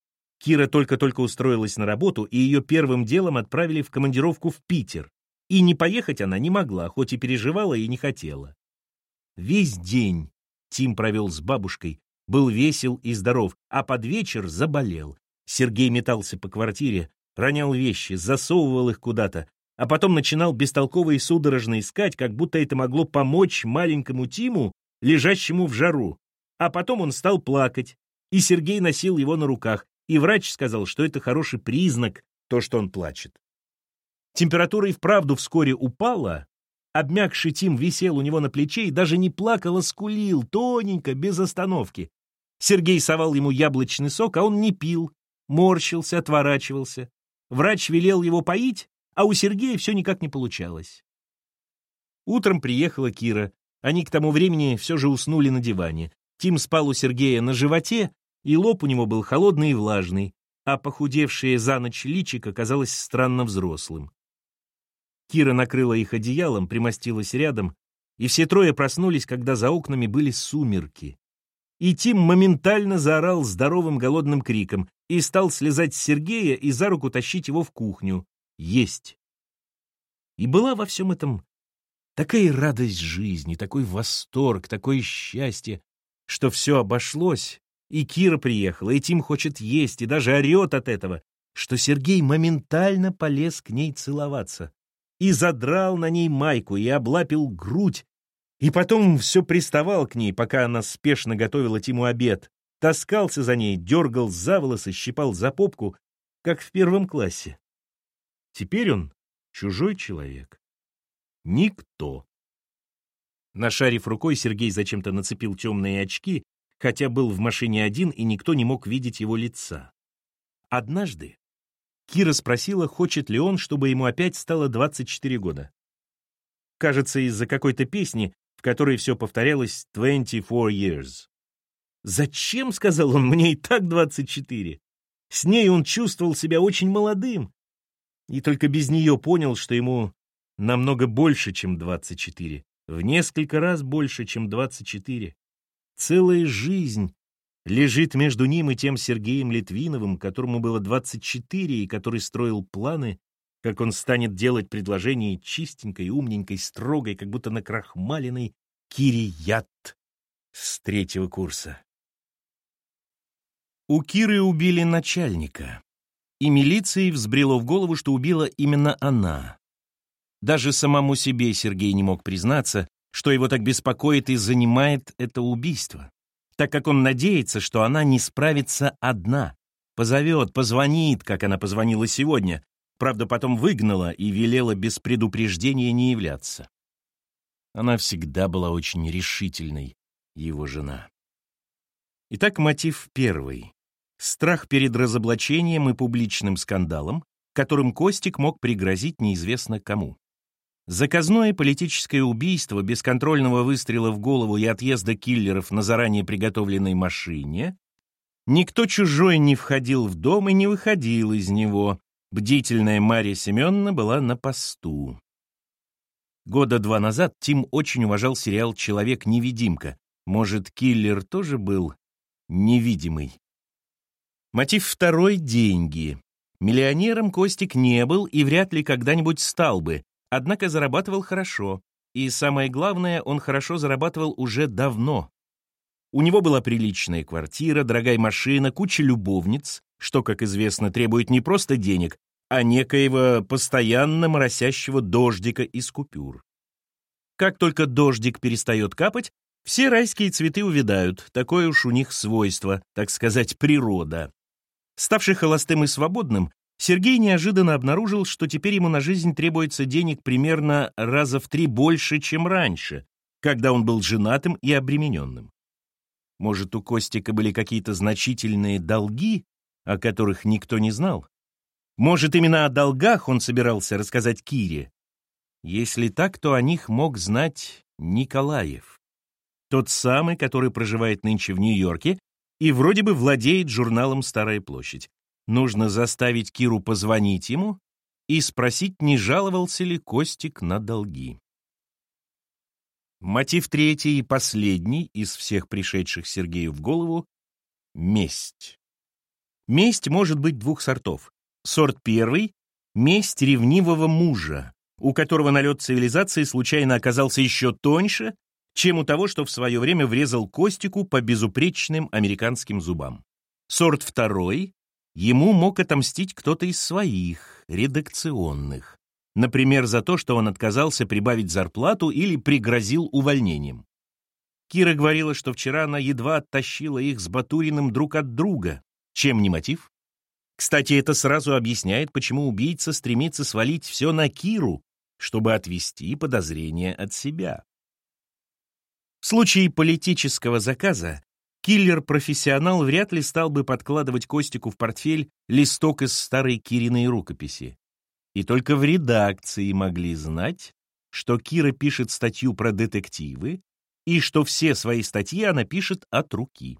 Кира только-только устроилась на работу, и ее первым делом отправили в командировку в Питер. И не поехать она не могла, хоть и переживала и не хотела. Весь день Тим провел с бабушкой, был весел и здоров, а под вечер заболел. Сергей метался по квартире, ронял вещи, засовывал их куда-то, а потом начинал бестолково и судорожно искать, как будто это могло помочь маленькому Тиму, лежащему в жару. А потом он стал плакать, и Сергей носил его на руках, и врач сказал, что это хороший признак, то, что он плачет. Температура и вправду вскоре упала, Обмякший Тим висел у него на плече и даже не плакал, а скулил, тоненько, без остановки. Сергей совал ему яблочный сок, а он не пил, морщился, отворачивался. Врач велел его поить, а у Сергея все никак не получалось. Утром приехала Кира. Они к тому времени все же уснули на диване. Тим спал у Сергея на животе, и лоб у него был холодный и влажный, а похудевшее за ночь личико казалось странно взрослым. Кира накрыла их одеялом, примостилась рядом, и все трое проснулись, когда за окнами были сумерки. И Тим моментально заорал здоровым голодным криком и стал слезать с Сергея и за руку тащить его в кухню. Есть. И была во всем этом такая радость жизни, такой восторг, такое счастье, что все обошлось, и Кира приехала, и Тим хочет есть, и даже орет от этого, что Сергей моментально полез к ней целоваться и задрал на ней майку и облапил грудь, и потом все приставал к ней, пока она спешно готовила Тиму обед, таскался за ней, дергал за волосы, щипал за попку, как в первом классе. Теперь он чужой человек. Никто. Нашарив рукой, Сергей зачем-то нацепил темные очки, хотя был в машине один, и никто не мог видеть его лица. Однажды Кира спросила, хочет ли он, чтобы ему опять стало 24 года. Кажется, из-за какой-то песни, в которой все повторялось 24 years. «Зачем?» — сказал он, — «мне и так 24». С ней он чувствовал себя очень молодым. и только без нее понял, что ему намного больше, чем 24, в несколько раз больше, чем 24. Целая жизнь лежит между ним и тем Сергеем Литвиновым, которому было 24 и который строил планы, как он станет делать предложение чистенькой, умненькой, строгой, как будто накрахмаленной Кире Ят с третьего курса. У Киры убили начальника, и милиции взбрело в голову, что убила именно она. Даже самому себе Сергей не мог признаться, что его так беспокоит и занимает это убийство, так как он надеется, что она не справится одна. Позовет, позвонит, как она позвонила сегодня, правда, потом выгнала и велела без предупреждения не являться. Она всегда была очень решительной, его жена. Итак, мотив первый. Страх перед разоблачением и публичным скандалом, которым Костик мог пригрозить неизвестно кому. Заказное политическое убийство бесконтрольного выстрела в голову и отъезда киллеров на заранее приготовленной машине. Никто чужой не входил в дом и не выходил из него. Бдительная Мария Семеновна была на посту. Года два назад Тим очень уважал сериал «Человек-невидимка». Может, киллер тоже был невидимый? Мотив второй — деньги. Миллионером Костик не был и вряд ли когда-нибудь стал бы, однако зарабатывал хорошо. И самое главное, он хорошо зарабатывал уже давно. У него была приличная квартира, дорогая машина, куча любовниц, что, как известно, требует не просто денег, а некоего постоянно моросящего дождика из купюр. Как только дождик перестает капать, все райские цветы увядают, такое уж у них свойство, так сказать, природа. Ставший холостым и свободным, Сергей неожиданно обнаружил, что теперь ему на жизнь требуется денег примерно раза в три больше, чем раньше, когда он был женатым и обремененным. Может, у Костика были какие-то значительные долги, о которых никто не знал? Может, именно о долгах он собирался рассказать Кире? Если так, то о них мог знать Николаев. Тот самый, который проживает нынче в Нью-Йорке и вроде бы владеет журналом «Старая площадь». Нужно заставить Киру позвонить ему и спросить, не жаловался ли Костик на долги. Мотив третий и последний из всех пришедших Сергею в голову — месть. Месть может быть двух сортов. Сорт первый — месть ревнивого мужа, у которого налет цивилизации случайно оказался еще тоньше, чем у того, что в свое время врезал Костику по безупречным американским зубам. Сорт второй Ему мог отомстить кто-то из своих, редакционных. Например, за то, что он отказался прибавить зарплату или пригрозил увольнением. Кира говорила, что вчера она едва оттащила их с Батуриным друг от друга. Чем не мотив? Кстати, это сразу объясняет, почему убийца стремится свалить все на Киру, чтобы отвести подозрения от себя. В случае политического заказа Киллер-профессионал вряд ли стал бы подкладывать Костику в портфель листок из старой Кириной рукописи. И только в редакции могли знать, что Кира пишет статью про детективы и что все свои статьи она пишет от руки.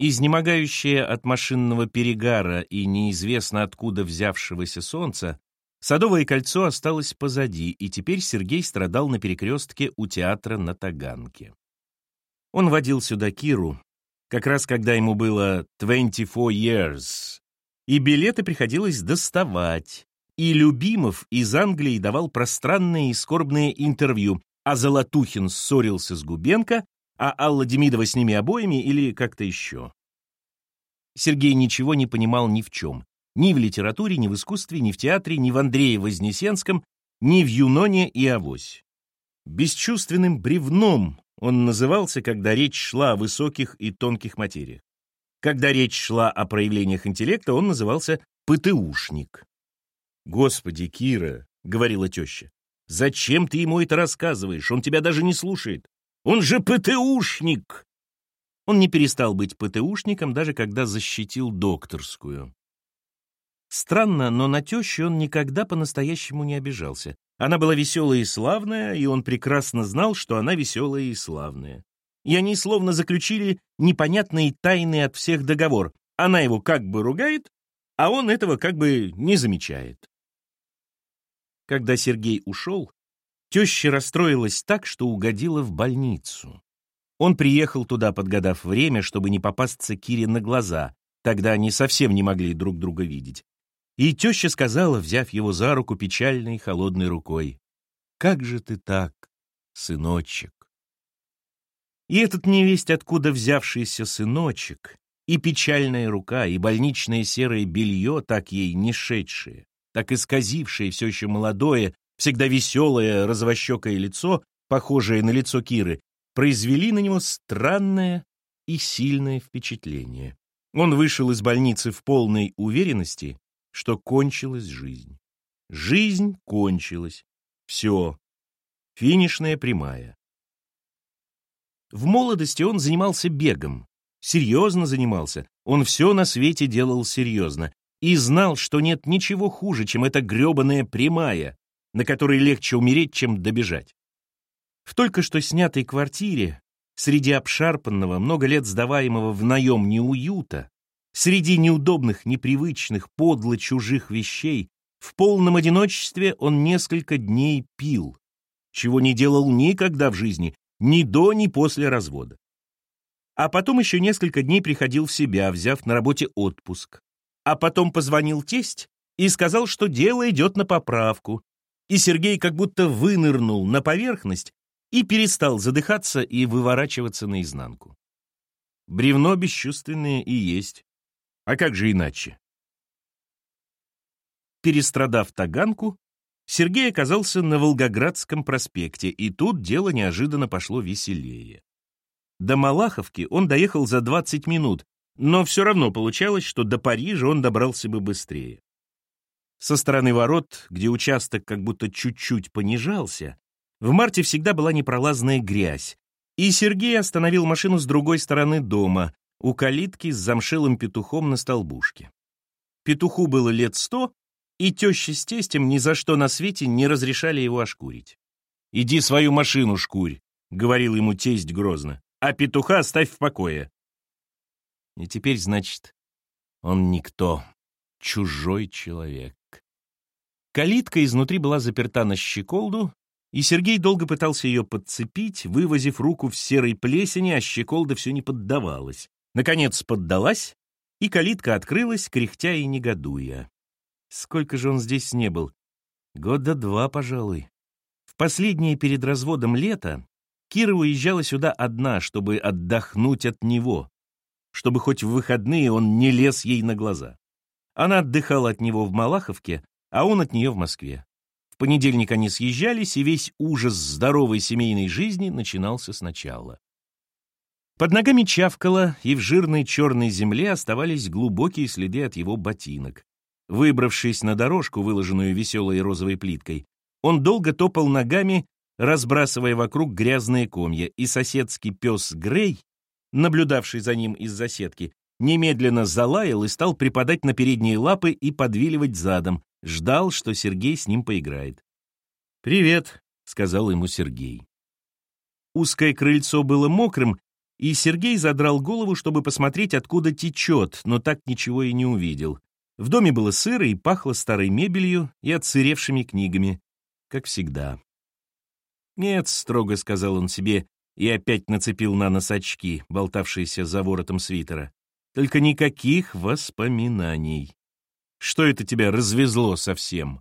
Изнемогающее от машинного перегара и неизвестно откуда взявшегося солнца, Садовое кольцо осталось позади, и теперь Сергей страдал на перекрестке у театра на Таганке. Он водил сюда Киру, как раз когда ему было 24 years, и билеты приходилось доставать. И Любимов из Англии давал пространные и скорбные интервью, а Золотухин ссорился с Губенко, а Алла Демидова с ними обоими или как-то еще. Сергей ничего не понимал ни в чем. Ни в литературе, ни в искусстве, ни в театре, ни в Андрее Вознесенском, ни в Юноне и Авось. Бесчувственным бревном он назывался, когда речь шла о высоких и тонких материях. Когда речь шла о проявлениях интеллекта, он назывался ПТУшник. «Господи, Кира», — говорила теща, — «зачем ты ему это рассказываешь? Он тебя даже не слушает. Он же ПТУшник!» Он не перестал быть ПТУшником, даже когда защитил докторскую. Странно, но на тещу он никогда по-настоящему не обижался. Она была веселая и славная, и он прекрасно знал, что она веселая и славная. И они словно заключили непонятный тайный от всех договор. Она его как бы ругает, а он этого как бы не замечает. Когда Сергей ушел, теща расстроилась так, что угодила в больницу. Он приехал туда, подгадав время, чтобы не попасться Кире на глаза, тогда они совсем не могли друг друга видеть. И теща сказала, взяв его за руку печальной холодной рукой, «Как же ты так, сыночек?» И этот невесть, откуда взявшийся сыночек, и печальная рука, и больничное серое белье, так ей не шедшие, так исказившее все еще молодое, всегда веселое, развощекое лицо, похожее на лицо Киры, произвели на него странное и сильное впечатление. Он вышел из больницы в полной уверенности, что кончилась жизнь. Жизнь кончилась. Все. Финишная прямая. В молодости он занимался бегом. Серьезно занимался. Он все на свете делал серьезно. И знал, что нет ничего хуже, чем эта гребаная прямая, на которой легче умереть, чем добежать. В только что снятой квартире, среди обшарпанного, много лет сдаваемого в наем неуюта, среди неудобных, непривычных, подло чужих вещей, в полном одиночестве он несколько дней пил, чего не делал никогда в жизни, ни до, ни после развода. А потом еще несколько дней приходил в себя, взяв на работе отпуск. А потом позвонил тесть и сказал, что дело идет на поправку. И Сергей как будто вынырнул на поверхность и перестал задыхаться и выворачиваться наизнанку. Бревно бесчувственное и есть. А как же иначе? Перестрадав таганку, Сергей оказался на Волгоградском проспекте, и тут дело неожиданно пошло веселее. До Малаховки он доехал за 20 минут, но все равно получалось, что до Парижа он добрался бы быстрее. Со стороны ворот, где участок как будто чуть-чуть понижался, в марте всегда была непролазная грязь, и Сергей остановил машину с другой стороны дома, у калитки с замшелым петухом на столбушке. Петуху было лет сто, и теща с тестем ни за что на свете не разрешали его ошкурить. «Иди свою машину шкурь», — говорил ему тесть грозно, «а петуха оставь в покое». И теперь, значит, он никто, чужой человек. Калитка изнутри была заперта на щеколду, и Сергей долго пытался ее подцепить, вывозив руку в серой плесени, а щеколда все не поддавалась. Наконец поддалась, и калитка открылась, кряхтя и негодуя. Сколько же он здесь не был? Года два, пожалуй. В последнее перед разводом лето Кира уезжала сюда одна, чтобы отдохнуть от него, чтобы хоть в выходные он не лез ей на глаза. Она отдыхала от него в Малаховке, а он от нее в Москве. В понедельник они съезжались, и весь ужас здоровой семейной жизни начинался сначала. Под ногами чавкало, и в жирной черной земле оставались глубокие следы от его ботинок. Выбравшись на дорожку, выложенную веселой розовой плиткой, он долго топал ногами, разбрасывая вокруг грязные комья, и соседский пес Грей, наблюдавший за ним из засетки, немедленно залаял и стал припадать на передние лапы и подвиливать задом, ждал, что Сергей с ним поиграет. «Привет», — сказал ему Сергей. Узкое крыльцо было мокрым, и Сергей задрал голову, чтобы посмотреть, откуда течет, но так ничего и не увидел. В доме было сыро и пахло старой мебелью и отсыревшими книгами, как всегда. «Нет», — строго сказал он себе, и опять нацепил на нос очки, болтавшиеся за воротом свитера. «Только никаких воспоминаний. Что это тебя развезло совсем?»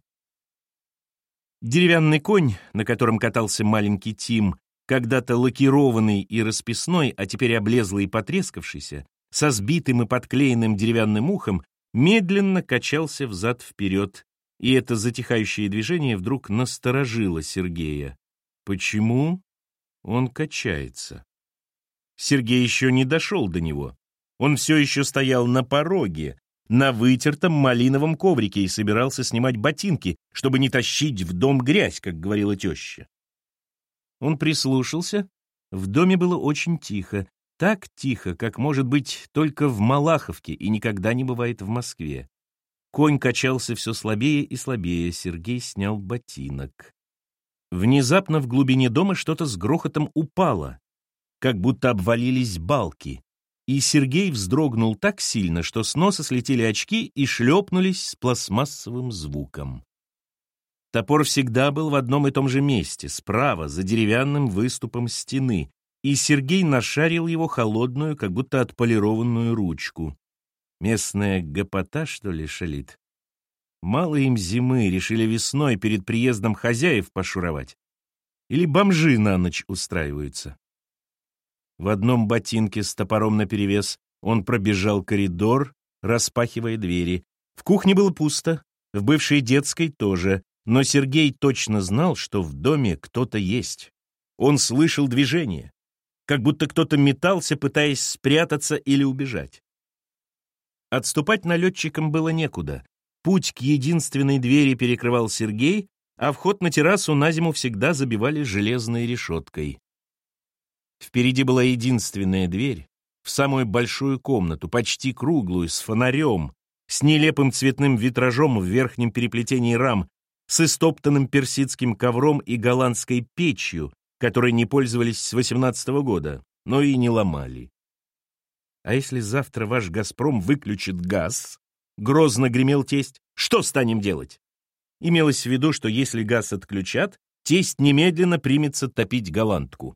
Деревянный конь, на котором катался маленький Тим, когда-то лакированный и расписной, а теперь облезлый и потрескавшийся, со сбитым и подклеенным деревянным ухом, медленно качался взад-вперед, и это затихающее движение вдруг насторожило Сергея. Почему он качается? Сергей еще не дошел до него. Он все еще стоял на пороге, на вытертом малиновом коврике и собирался снимать ботинки, чтобы не тащить в дом грязь, как говорила теща. Он прислушался. В доме было очень тихо, так тихо, как может быть только в Малаховке и никогда не бывает в Москве. Конь качался все слабее и слабее, Сергей снял ботинок. Внезапно в глубине дома что-то с грохотом упало, как будто обвалились балки. и Сергей вздрогнул так сильно, что с носа слетели очки и шлепнулись с пластмассовым звуком. Топор всегда был в одном и том же месте, справа, за деревянным выступом стены, и Сергей нашарил его холодную, как будто отполированную ручку. Местная гопота, что ли, шалит? Мало им зимы, решили весной перед приездом хозяев пошуровать. Или бомжи на ночь устраиваются. В одном ботинке с топором наперевес он пробежал коридор, распахивая двери. В кухне было пусто, в бывшей детской тоже, но Сергей точно знал, что в доме кто-то есть. Он слышал движение, как будто кто-то метался, пытаясь спрятаться или убежать. Отступать налетчикам было некуда. Путь к единственной двери перекрывал Сергей, а вход на террасу на зиму всегда забивали железной решеткой. Впереди была единственная дверь в самую большую комнату, почти круглую, с фонарем, с нелепым цветным витражом в верхнем переплетении рам, с истоптанным персидским ковром и голландской печью, которой не пользовались с 18 -го года, но и не ломали. А если завтра ваш «Газпром» выключит газ, грозно гремел тесть, что станем делать? Имелось в виду, что если газ отключат, тесть немедленно примется топить голландку.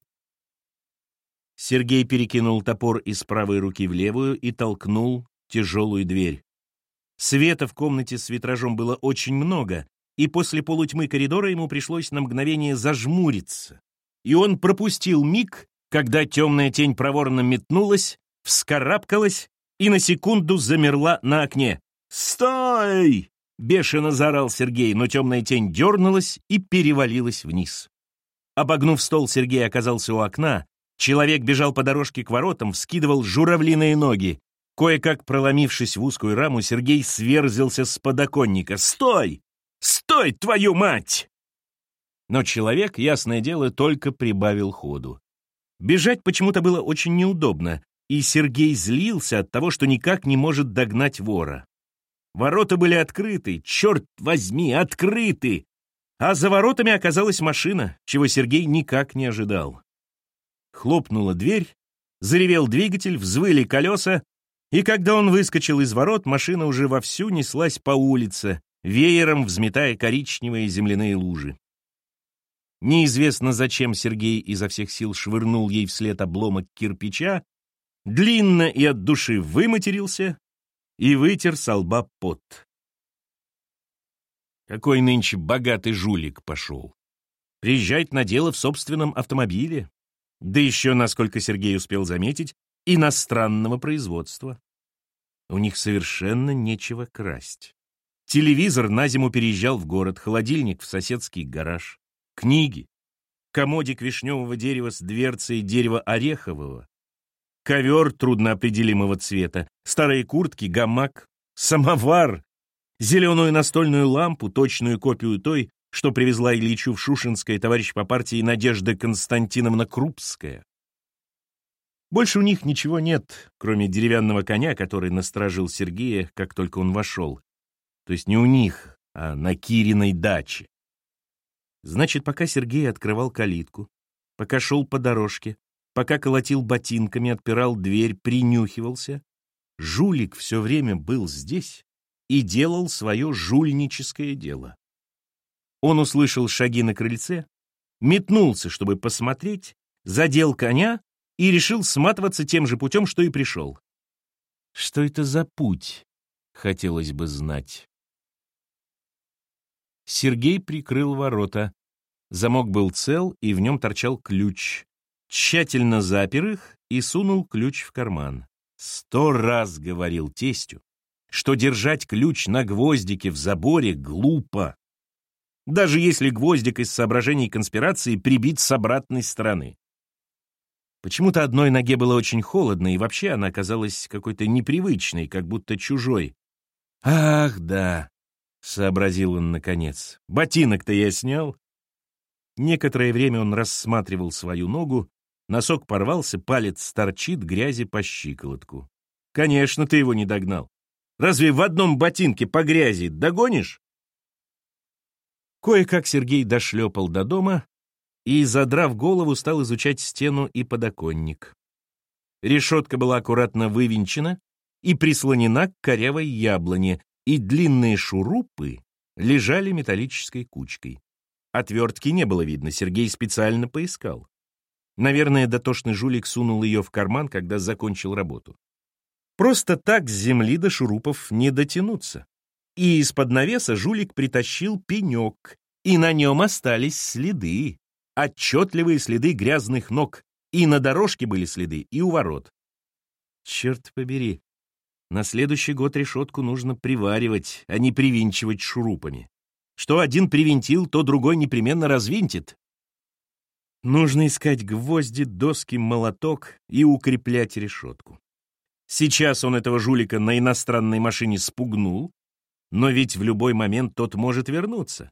Сергей перекинул топор из правой руки в левую и толкнул тяжелую дверь. Света в комнате с витражом было очень много, и после полутьмы коридора ему пришлось на мгновение зажмуриться. И он пропустил миг, когда темная тень проворно метнулась, вскарабкалась и на секунду замерла на окне. «Стой!» — бешено заорал Сергей, но темная тень дернулась и перевалилась вниз. Обогнув стол, Сергей оказался у окна, Человек бежал по дорожке к воротам, вскидывал журавлиные ноги. Кое-как проломившись в узкую раму, Сергей сверзился с подоконника. «Стой! Стой, твою мать!» Но человек, ясное дело, только прибавил ходу. Бежать почему-то было очень неудобно, и Сергей злился от того, что никак не может догнать вора. Ворота были открыты, черт возьми, открыты! А за воротами оказалась машина, чего Сергей никак не ожидал. Хлопнула дверь, заревел двигатель, взвыли колеса, и когда он выскочил из ворот, машина уже вовсю неслась по улице, веером взметая коричневые земляные лужи. Неизвестно, зачем Сергей изо всех сил швырнул ей вслед обломок кирпича, длинно и от души выматерился и вытер со лба пот. Какой нынче богатый жулик пошел. Приезжать на дело в собственном автомобиле. Да еще, насколько Сергей успел заметить, иностранного производства. У них совершенно нечего красть. Телевизор на зиму переезжал в город, холодильник в соседский гараж. Книги. Комодик вишневого дерева с дверцей дерева орехового. Ковер трудноопределимого цвета. Старые куртки, гамак. Самовар. Зеленую настольную лампу, точную копию той, что привезла Ильичу в Шушинское товарищ по партии Надежда Константиновна Крупская. Больше у них ничего нет, кроме деревянного коня, который насторожил Сергея, как только он вошел. То есть не у них, а на Кириной даче. Значит, пока Сергей открывал калитку, пока шел по дорожке, пока колотил ботинками, отпирал дверь, принюхивался, жулик все время был здесь и делал свое жульническое дело. Он услышал шаги на крыльце, метнулся, чтобы посмотреть, задел коня и решил сматываться тем же путем, что и пришел. Что это за путь, хотелось бы знать. Сергей прикрыл ворота. Замок был цел, и в нем торчал ключ. Тщательно запер их и сунул ключ в карман. Сто раз говорил тестю, что держать ключ на гвоздике в заборе глупо даже если гвоздик из соображений конспирации прибит с обратной стороны. Почему-то одной ноге было очень холодно, и вообще она казалась какой-то непривычной, как будто чужой. «Ах, да», — сообразил он наконец, — «ботинок-то я снял». Некоторое время он рассматривал свою ногу, носок порвался, палец торчит, грязи по щиколотку. «Конечно, ты его не догнал. Разве в одном ботинке по грязи догонишь?» Кое-как Сергей дошлепал до дома и, задрав голову, стал изучать стену и подоконник. Решетка была аккуратно вывинчена и прислонена к корявой яблоне, и длинные шурупы лежали металлической кучкой. Отвертки не было видно, Сергей специально поискал. Наверное, дотошный жулик сунул ее в карман, когда закончил работу. Просто так с земли до шурупов не дотянуться. И из-под навеса жулик притащил пенек, и на нем остались следы, отчетливые следы грязных ног, и на дорожке были следы, и у ворот. Черт побери, на следующий год решетку нужно приваривать, а не привинчивать шурупами. Что один привинтил, то другой непременно развинтит. Нужно искать гвозди, доски, молоток и укреплять решетку. Сейчас он этого жулика на иностранной машине спугнул, но ведь в любой момент тот может вернуться.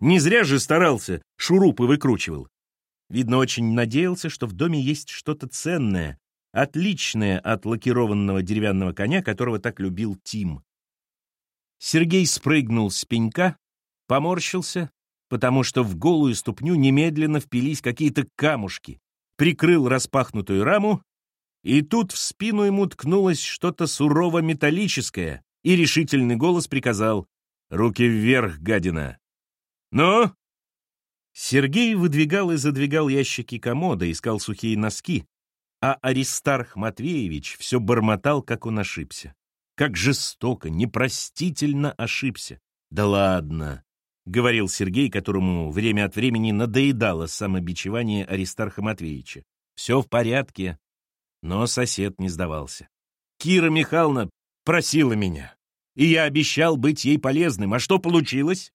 Не зря же старался, шурупы выкручивал. Видно, очень надеялся, что в доме есть что-то ценное, отличное от лакированного деревянного коня, которого так любил Тим. Сергей спрыгнул с пенька, поморщился, потому что в голую ступню немедленно впились какие-то камушки, прикрыл распахнутую раму, и тут в спину ему ткнулось что-то сурово-металлическое, и решительный голос приказал «Руки вверх, гадина!» «Ну?» Сергей выдвигал и задвигал ящики комода, искал сухие носки, а Аристарх Матвеевич все бормотал, как он ошибся. Как жестоко, непростительно ошибся. «Да ладно!» — говорил Сергей, которому время от времени надоедало самобичевание Аристарха Матвеевича. «Все в порядке». Но сосед не сдавался. «Кира Михайловна просила меня, и я обещал быть ей полезным. А что получилось?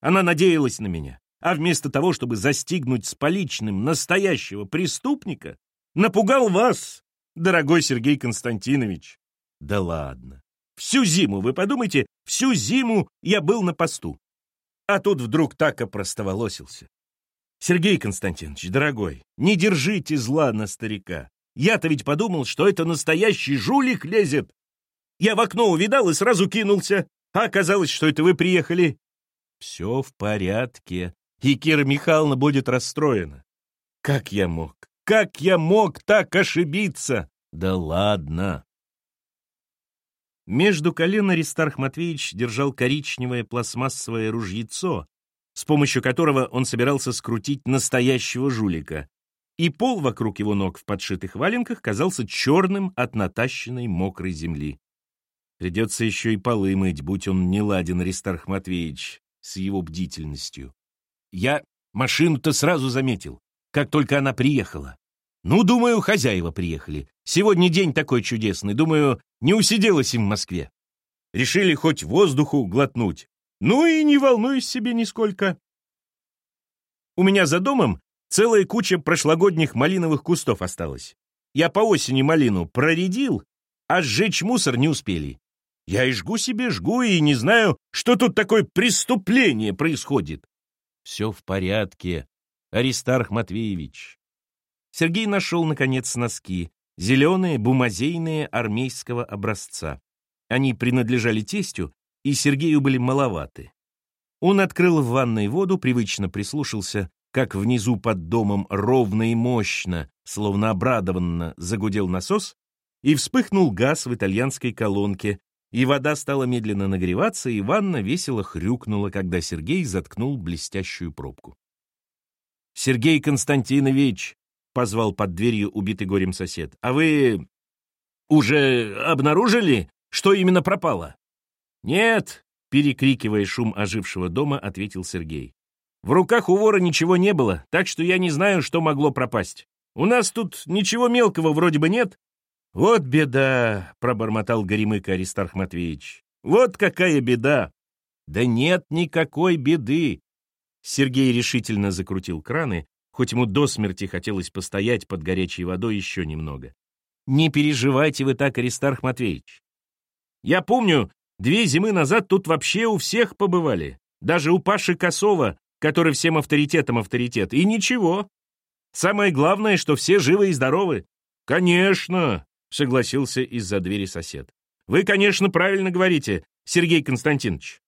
Она надеялась на меня, а вместо того, чтобы застигнуть с поличным настоящего преступника, напугал вас, дорогой Сергей Константинович. Да ладно. Всю зиму, вы подумайте, всю зиму я был на посту. А тут вдруг так опростоволосился. Сергей Константинович, дорогой, не держите зла на старика. Я-то ведь подумал, что это настоящий жулик лезет. Я в окно увидал и сразу кинулся, а оказалось, что это вы приехали. Все в порядке, и Кира Михайловна будет расстроена. Как я мог? Как я мог так ошибиться? Да ладно. Между колен Аристарх Матвеевич держал коричневое пластмассовое ружьецо, с помощью которого он собирался скрутить настоящего жулика, и пол вокруг его ног в подшитых валенках казался черным от натащенной мокрой земли. Придется еще и полы мыть, будь он не ладен, Аристарх Матвеевич, с его бдительностью. Я машину-то сразу заметил, как только она приехала. Ну, думаю, хозяева приехали. Сегодня день такой чудесный. Думаю, не усиделась им в Москве. Решили хоть воздуху глотнуть. Ну и не волнуюсь себе нисколько. У меня за домом целая куча прошлогодних малиновых кустов осталась. Я по осени малину проредил, а сжечь мусор не успели. Я и жгу себе, жгу, и не знаю, что тут такое преступление происходит. Все в порядке, Аристарх Матвеевич. Сергей нашел, наконец, носки, зеленые, бумазейные, армейского образца. Они принадлежали тестю, и Сергею были маловаты. Он открыл в ванной воду, привычно прислушался, как внизу под домом ровно и мощно, словно обрадованно, загудел насос, и вспыхнул газ в итальянской колонке, и вода стала медленно нагреваться, и ванна весело хрюкнула, когда Сергей заткнул блестящую пробку. «Сергей Константинович!» — позвал под дверью убитый горем сосед. «А вы уже обнаружили, что именно пропало?» «Нет», — перекрикивая шум ожившего дома, ответил Сергей. «В руках у вора ничего не было, так что я не знаю, что могло пропасть. У нас тут ничего мелкого вроде бы нет». «Вот беда», — пробормотал Горемыка Аристарх Матвеевич. «Вот какая беда!» «Да нет никакой беды!» Сергей решительно закрутил краны, хоть ему до смерти хотелось постоять под горячей водой еще немного. «Не переживайте вы так, Аристарх Матвеевич. Я помню, две зимы назад тут вообще у всех побывали, даже у Паши Косова, который всем авторитетом авторитет, и ничего. Самое главное, что все живы и здоровы». «Конечно», — согласился из-за двери сосед. «Вы, конечно, правильно говорите, Сергей Константинович.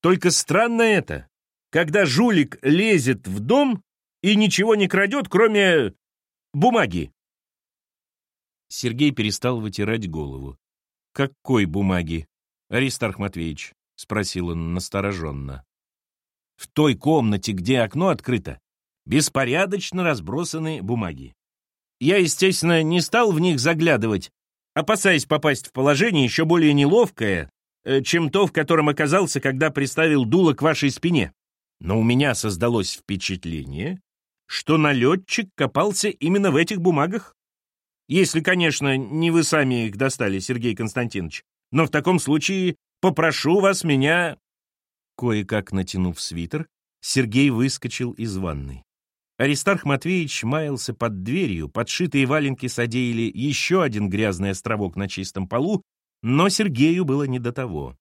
Только странно это, когда жулик лезет в дом и ничего не крадет, кроме бумаги. Сергей перестал вытирать голову. «Какой бумаги?» «Аристарх Матвеевич», — спросил он настороженно. «В той комнате, где окно открыто, беспорядочно разбросаны бумаги. Я, естественно, не стал в них заглядывать, опасаясь попасть в положение еще более неловкое, э, чем то, в котором оказался, когда приставил дуло к вашей спине. Но у меня создалось впечатление, что налетчик копался именно в этих бумагах. Если, конечно, не вы сами их достали, Сергей Константинович. Но в таком случае попрошу вас меня...» Кое-как натянув свитер, Сергей выскочил из ванной. Аристарх Матвеевич маялся под дверью, подшитые валенки содеяли еще один грязный островок на чистом полу, но Сергею было не до того.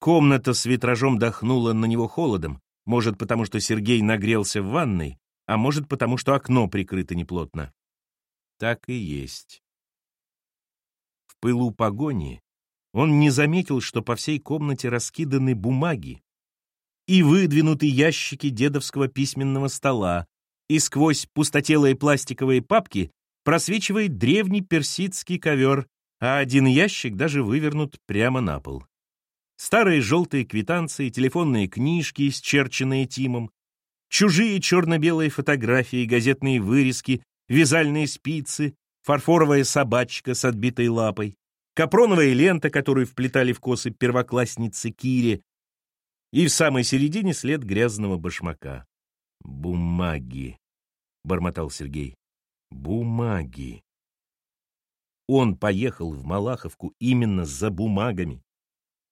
Комната с витражом дохнула на него холодом, может, потому что Сергей нагрелся в ванной, а может, потому что окно прикрыто неплотно. Так и есть. В пылу погони он не заметил, что по всей комнате раскиданы бумаги и выдвинуты ящики дедовского письменного стола, и сквозь пустотелые пластиковые папки просвечивает древний персидский ковер, а один ящик даже вывернут прямо на пол. Старые желтые квитанции, телефонные книжки, исчерченные Тимом, чужие черно-белые фотографии, газетные вырезки, вязальные спицы, фарфоровая собачка с отбитой лапой, капроновая лента, которую вплетали в косы первоклассницы Кире, и в самой середине след грязного башмака. Бумаги. — бормотал Сергей. «Бумаги». Он поехал в Малаховку именно за бумагами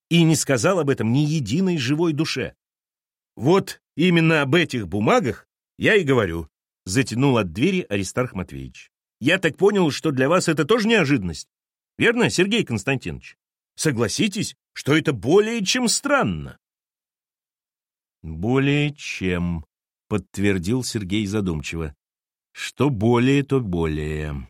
и не сказал об этом ни единой живой душе. «Вот именно об этих бумагах я и говорю», — затянул от двери Аристарх Матвеевич. «Я так понял, что для вас это тоже неожиданность. Верно, Сергей Константинович? Согласитесь, что это более чем странно». «Более чем», — подтвердил Сергей задумчиво. Что более, то более.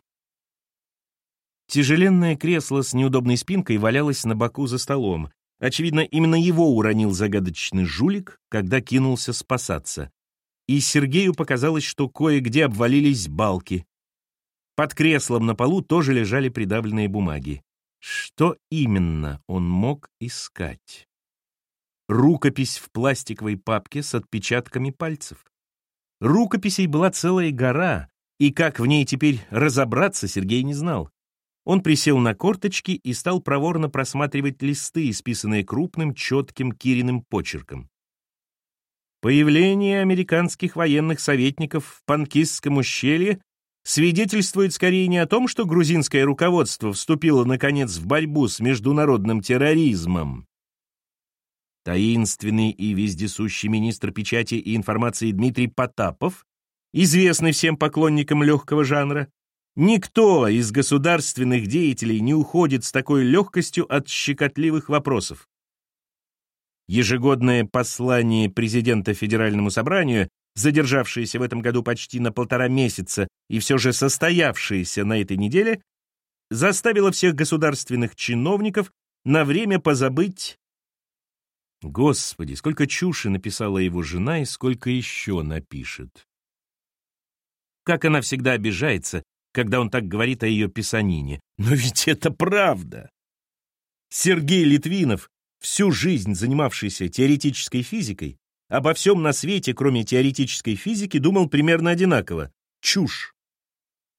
Тяжеленное кресло с неудобной спинкой валялось на боку за столом. Очевидно, именно его уронил загадочный жулик, когда кинулся спасаться. И Сергею показалось, что кое-где обвалились балки. Под креслом на полу тоже лежали придавленные бумаги. Что именно он мог искать? Рукопись в пластиковой папке с отпечатками пальцев. Рукописей была целая гора, и как в ней теперь разобраться, Сергей не знал. Он присел на корточки и стал проворно просматривать листы, исписанные крупным, четким Кириным почерком. Появление американских военных советников в Панкистском ущелье свидетельствует скорее не о том, что грузинское руководство вступило, наконец, в борьбу с международным терроризмом, Таинственный и вездесущий министр печати и информации Дмитрий Потапов, известный всем поклонникам легкого жанра, никто из государственных деятелей не уходит с такой легкостью от щекотливых вопросов. Ежегодное послание президента Федеральному собранию, задержавшееся в этом году почти на полтора месяца и все же состоявшееся на этой неделе, заставило всех государственных чиновников на время позабыть Господи, сколько чуши написала его жена и сколько еще напишет. Как она всегда обижается, когда он так говорит о ее писанине. Но ведь это правда. Сергей Литвинов, всю жизнь занимавшийся теоретической физикой, обо всем на свете, кроме теоретической физики, думал примерно одинаково. Чушь.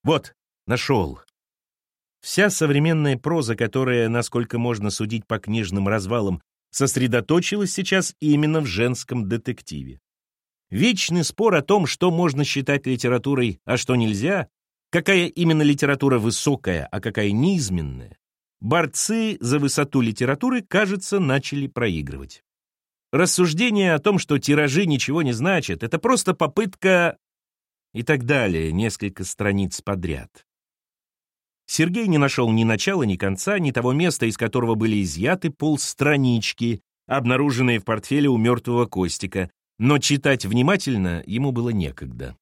Вот, нашел. Вся современная проза, которая, насколько можно судить по книжным развалам, сосредоточилась сейчас именно в женском детективе. Вечный спор о том, что можно считать литературой, а что нельзя, какая именно литература высокая, а какая низменная, борцы за высоту литературы, кажется, начали проигрывать. Рассуждение о том, что тиражи ничего не значат, это просто попытка и так далее, несколько страниц подряд. Сергей не нашел ни начала, ни конца, ни того места, из которого были изъяты полстранички, обнаруженные в портфеле у мертвого Костика, но читать внимательно ему было некогда.